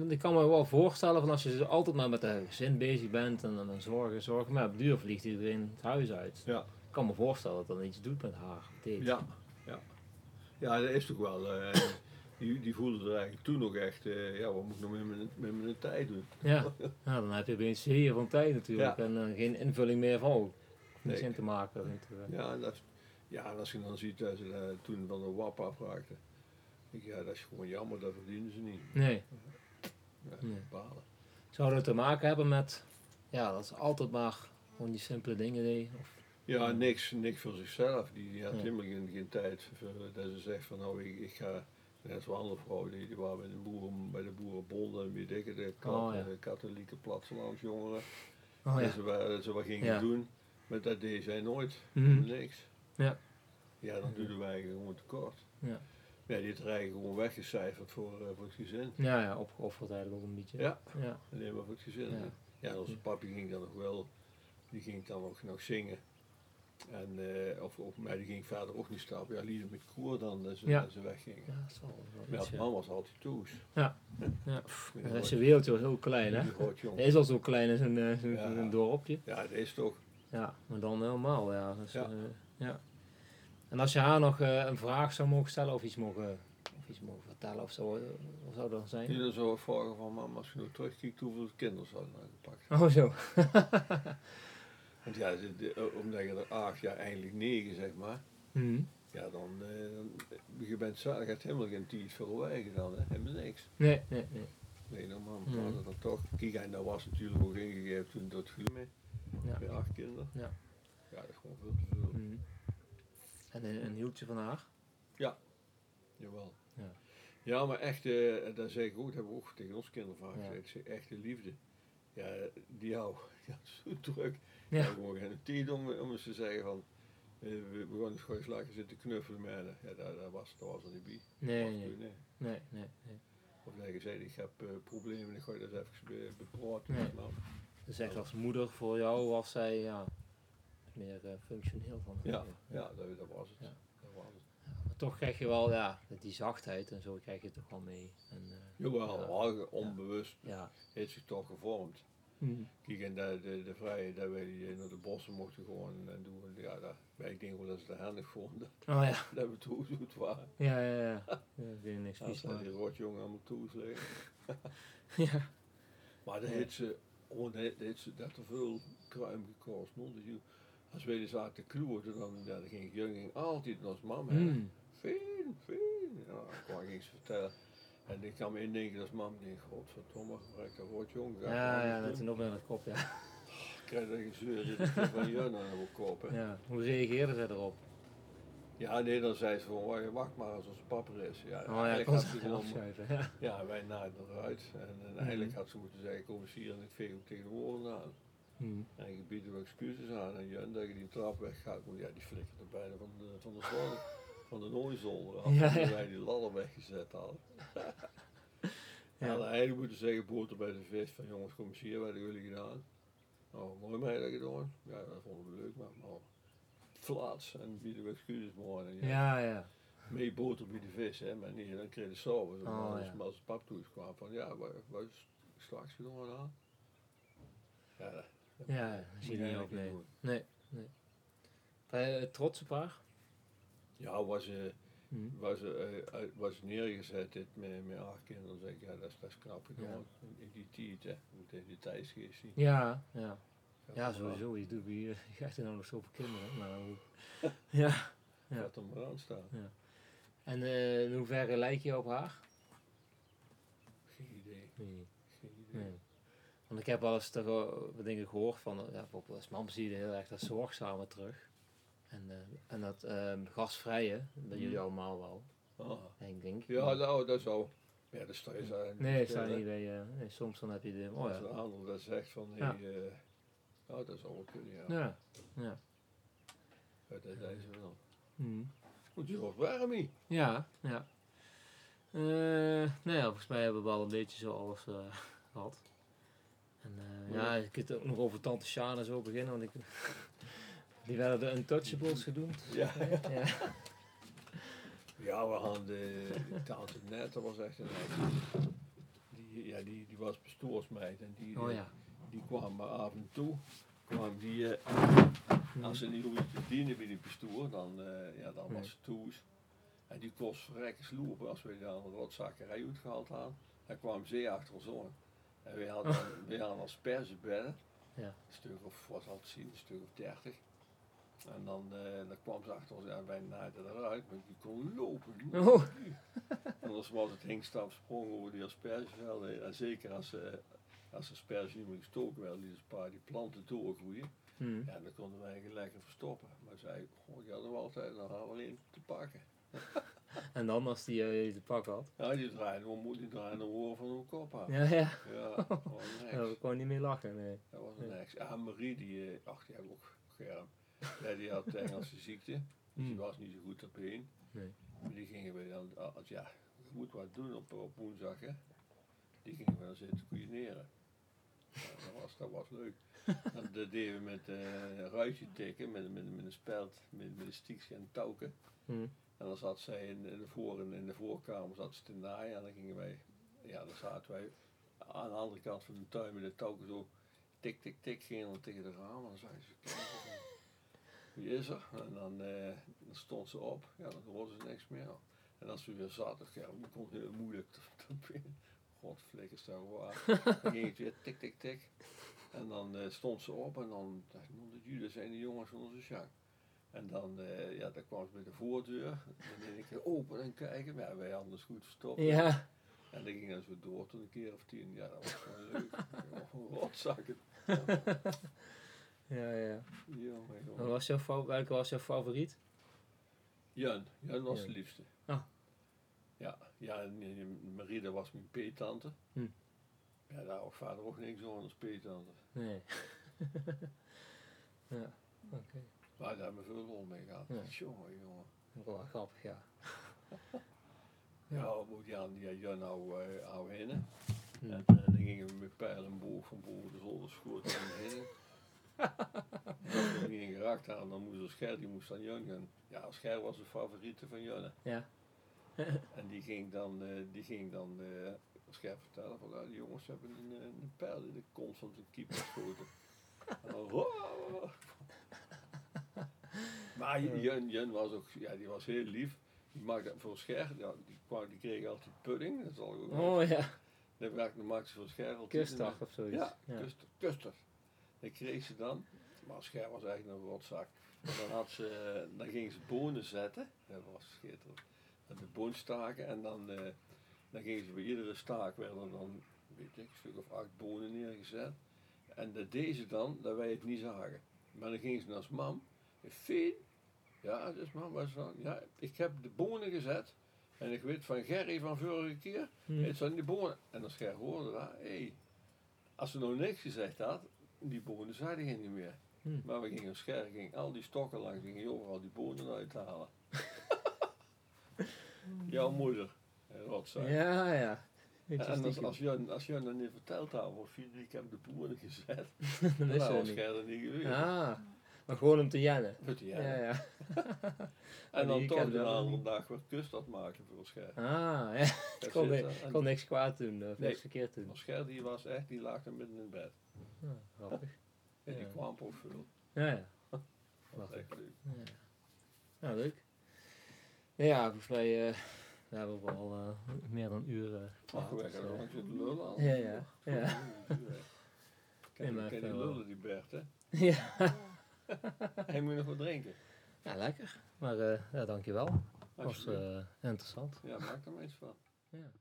ik kan me wel voorstellen van als je altijd maar met het gezin bezig bent en dan zorgen, zorgen, maar op duur vliegt iedereen het huis uit. Ja. Ik kan me voorstellen dat dat iets doet met haar. Ja, ja. Ja, dat is toch wel. eh, die, die voelde er eigenlijk toen nog echt, eh, ja, wat moet ik nou met mijn, met mijn tijd doen? Ja. ja, dan heb je opeens zeeën van tijd natuurlijk Ja. en eh, geen invulling meer van, oh, niks Nee. in te maken. te- Ja, en, dat, is- ja, en als je dan ziet dat ze toen van de WAP afraakten, ja, dat is gewoon jammer, dat verdienen ze niet. Nee. Balen. Zou dat te maken hebben met, ja, dat ze altijd maar gewoon die simpele dingen deed? Of, Ja, niks, niks voor zichzelf. Die, die had Ja. helemaal geen, geen tijd voor, dat ze zegt van nou, ik, ik ga, net zoals andere vrouwen, die, die waren bij de, boeren, bij de boerenbond en de kat- Oh, ja. eh, katholieke plattelandsjongeren. oh ja. Dat ze, wa- dat ze wat gingen Ja. doen, maar dat deed zij nooit. Mhm. Niks. Ja. Ja, dan doen wij gewoon tekort. Ja. Ja, die dreigen gewoon weggecijferd voor, eh, voor het gezin. Ja, ja, opgeofferd eigenlijk ook een beetje. Ja. Ja. Alleen maar voor het gezin. Ja. Ja, ja onze papi ging dan nog wel, die ging dan nog, nog zingen. En, eh, of, of, maar die ging verder ook niet stappen. Ja, lieden met koor dan, dat ze, Ja. weggingen. Ja, dat is wel, wel iets, ja, ja. man was altijd toes. Ja, Ja, dat is de wereld wel heel klein, hè? Hij is al zo klein als een, eh, Ja. zo'n dorpje. Ja, dat is toch. Ja, maar dan helemaal, ja. Dus, Ja. ja. ja. En als je haar nog eh, een vraag zou mogen stellen of iets mogen, of iets mogen vertellen of zo, eh, wat zou dat dan zijn? Zo vragen van, mam, als je nu terugkijkt, hoeveel kinderen zouden aangepakt? Oh, zo. Want ja, de- omdat je er acht, ja, eigenlijk negen, zeg maar. Mhm. Ja, dan, eh, je bent je hebt helemaal geen tijd voor wijgen dan, hè. helemaal niks. Nee, nee, nee. Nee, we hadden dan toch. Kijk, en dat was natuurlijk ook ingegeven toen dat geluk mee, Ja. bij acht kinderen. Ja. Ja, dat is gewoon veel te veel. Mhm. En een, een hieltje van haar? Jawel. Ja. Ja, maar echt, eh, dat zeg ik ook, dat hebben we ook tegen ons kinderen vaak Ja. gezegd, echte liefde. Ja, die jou, ja, zo druk. Ja. Ja. gewoon geen tijd om, om eens te zeggen van, eh, we, we gaan eens gewoon lekker zitten knuffelen met haar. Ja, daar, daar was, daar was er niet bij. Nee, nee, toen, nee. nee, nee. nee. Of dat je zei, ik heb eh, problemen, ik ga dat even be- bepraten. Nee. Dus echt als moeder voor jou was zij ja, meer eh, functioneel van. Ja, ja, dat, dat was het. Ja. Dat was het. Maar toch krijg je wel, ja, die zachtheid en zo krijg je toch wel mee. En, eh, Jawel, Ja. wel onbewust ja. heeft zich toch gevormd. Mhm. Kijk, en de, de, de vrijheid dat wij die naar de bossen mochten gewoon en doen, ja, dat, wij ik denk wel dat ze de handig vonden Oh ja, dat we toe zoet waren. ja, ja, ja. ja weet niks vies, dat maar. die rotjongen allemaal toe liggen. Ja. Maar dat Ja. heeft ze, oh, dat heeft ze dat er veel kruim gekost. man. Dus je- als wij die zaten te kloeren, dan, ja, dan ging Jung ging altijd naar zijn mam. hè. Mm. Fien, fien. Ja, dan ging ze vertellen. En ik kan me indenken dat mam denkt, godverdomme, gebruik dat ga ik Ja, ja, dat is nog in het kop, ja. Ik krijg dat gezeur dit is van Jun aan mijn kop. hè. ja. Hoe reageerde zij erop? Ja, nee, dan zei ze van, "Wacht- wacht maar als onze papa is. Ja, Oh ja, had ze gewoon. Ja. ja, wij naaiden eruit. En, en eigenlijk had ze moeten zeggen, kom eens hier en ik veeg hem tegen de oren aan. En je biedt hem excuses aan en Jun dat je die trap weggaat. Want ja, die flikkerde bijna van de, van de zon, van de nooizolder af. Ja, wij die ladder weggezet hadden. Ja. En eigenlijk moeten zeggen, boter bij de vis, van jongens, kom eens hier, wat hebben jullie gedaan? Oh, mooi mij dat gedaan. Ja, dat vonden we leuk, maar, maar flats en bieden we excuses maar. En, ja, Ja, ja. mee boter bij de vis, hè, maar niet, dan kreeg je sauer. Oh, als, ja. als pap toe kwam van, ja, wat, wat is straks gedaan aan? Ja, Ja, dat zie je niet op, nee. Nee, nee. Ben je trots op haar? Ja, was ze, Mm. was, eh, uit- was neergezet dit met, met acht kinderen, zeg ik, ja, dat is, is knap gedaan. In, in die tijd, hè, moet even die tijdsgeest zien. Ja, ja. Ja, maar sowieso. Je, doet, je, je krijgt er nou nog zoveel kinderen. Maar goed. ja. Ja. Laat er maar aan staan. En eh, in hoeverre lijk je op haar? Geen idee, Nee. geen idee. nee. Want ik heb wel eens toch, wat dingen gehoord van, eh, ja, bijvoorbeeld als mam zie je heel erg dat zorgzame terug. En, eh, en dat ehm gasvrije, dat jullie Mm. allemaal wel, Ah. ik denk. Ja, nou, dat zou. Ja, dat sta je zo. Nee, ik sta niet bij, eh, nee, soms dan heb je de, oh ja. ander dat zegt van, hé, Ja. hey, eh, nou, dat zou wel kunnen, ja. Ja, ja. Ja, dat is wel. Mm. Moet je wat warm in? Ja, ja. Eh, nou ja, volgens mij hebben we wel een beetje zo alles eh, gehad. En eh, ja, ik kunt ook nog over Tante Sjaan en zo beginnen, want ik, die werden de Untouchables genoemd. Ja. ja. Ja, we hadden de, de tante net, dat was echt een. Die, ja, die, die was pastoorsmeid en die, Oh ja. die kwam maar af en toe. Kwam die, eh, Mm. als ze niet hoefde te dienen bij die pastoor, dan, eh, ja, dan was ze toes. En die kost verrekken sloepen als we dan een rotzakkerij uitgehaald hadden. Dan kwam ze achter ons aan. En we hadden, we hadden als persenbedden. Ja. Een stuk of, was altijd zien, een stuk of dertig. En dan, eh, dan kwam ze achter ons, ja, wij naaiden eruit, maar die kon lopen. Oh. Anders was het hinkstap sprong over die aspergevelden. En zeker als, ze als asperge niet meer gestoken werden, die, paar die planten doorgroeien. Mm. Ja, dan konden wij eigenlijk lekker verstoppen. Maar zij, goh, die hadden we altijd, dan hadden we één te pakken. En dan als die eh, te pakken had. Ja, die draaiden om, die draaiden om oor van hun kop af. Ja, ja. Ja, dat was Ja, we kon niet meer lachen, nee. Dat was Nee. niks. Ja, Marie, die, eh, ach, die ik ook germ. Ja, die had Engelse ziekte. Dus die Mm. was niet zo goed op één. Nee. Maar die gingen we dan, als, ja, je moet wat doen op, op woensdag, hè. Die gingen we dan zitten koeieneren. Ja, dat, was, dat was leuk. Dat deden we met eh, een ruitje tikken, met, met, met een speld, met, met een stiekje en touken. Hm. En dan zat zij in, de, voor, in de voorkamer zat ze te naaien en dan gingen wij, ja, dan zaten wij aan de andere kant van de tuin met de touken zo tik, tik, tik, gingen we tegen de ramen en dan zei ze, van, wie is er? En dan, eh, dan stond ze op, ja, dan hoorde ze niks meer. En als ze weer zat, dan ja, dan kon het heel moeilijk te, te Godflikkers daar waar. Dan ging het weer tik, tik, tik. En dan eh, stond ze op en dan dacht ik, nou, jullie zijn de jongens van onze Sjaak. En dan, eh, ja, dan kwam ze bij de voordeur. Dan deed ik open en kijken. Maar ja, wij hadden dus goed verstopt. Ja. En dan ging dat zo door tot een keer of tien. Ja, dat was gewoon leuk. Rotzakken. Ja, ja. Jongen, Wat was jouw, welke was jouw favoriet? Jan, Jan was de liefste. Ah. Ja, ja en, en Marie, dat was mijn peetante. Hm. Ja, daar had vader ook niks als peetante. Nee. ja, oké. Maar daar hebben we veel lol mee gehad. Ja. Jongen, jongen. Wel grappig, ja. Ja, moet Jan, ja, Jan nou, uh, hinnen. En eh, dan gingen we met pijl en boog van boven de zolderschoot. En als we er niet in geraakt hadden, dan moest er Ger, die moest aan Jan gaan. Ja, Ger was de favoriete van Janne. Ja. En die ging dan, eh, die ging dan eh Ger vertellen van, nou, die jongens hebben een, eh, een pijl in de kont van zijn keeper geschoten. En dan, "Wow." Maar Jan, Jan was ook, ja, die was heel lief. Die maakte voor Scher, ja, die, kwam, die kreeg altijd pudding. Dat is al goed. Oh ja, Dan de Max voor Scher altijd. kustdag of zoiets. Ja, Kuster, kuster. Dat kreeg ze dan. Maar Scher was eigenlijk een rotzak. En dan, had ze, dan ging ze bonen zetten. Dat was schitterend. En de boonstaken. En dan, eh, dan gingen ze bij iedere staak werden dan, weet ik, een stuk of acht bonen neergezet. En dat deed ze dan, dat wij het niet zagen. Maar dan ging ze naar mam. Fien, ja, dus mam, wat is dan? Ja, ik heb de bonen gezet. En ik weet van Gerry van vorige keer, het zijn die bonen. En als Ger hoorde dat, hé, als ze nou niks gezegd had, die bonen zeiden hij niet meer. Hm. Maar we gingen scher, gingen al die stokken langs, gingen overal die bonen uithalen. Jouw moeder, hè, rotzak. Ja, ja. En als, als Jan, als Jan dan niet verteld had, of ik heb de bonen gezet, Dan dan wisten we was niet. Niet geweest. Ah, maar gewoon om te jennen. Je, Ja, ja. ja. En dan toch de andere dag weer kust dat maken voor Scher. Ah, ja. Ik Dat kon, niks kwaad doen, of Nee. niks verkeerd doen. Scher die was echt, die lag er midden in bed. Ah, grappig. En die Ja. kwam ook veel. Ja, ja. Dat was Lachen. echt leuk. Ja, ja leuk. Ja, volgens mij eh, we hebben we al eh, meer dan een uur eh gepraat, eh, lang zitten lullen al. Ja, ja. ja. Ken, Nee, maar ken die lullen die Bert, hè? ja. Hij moet nog wat drinken. ja, lekker. Maar eh ja, dankjewel. was Alsjeblieft. eh, interessant. Ja, maak er maar iets van. Ja.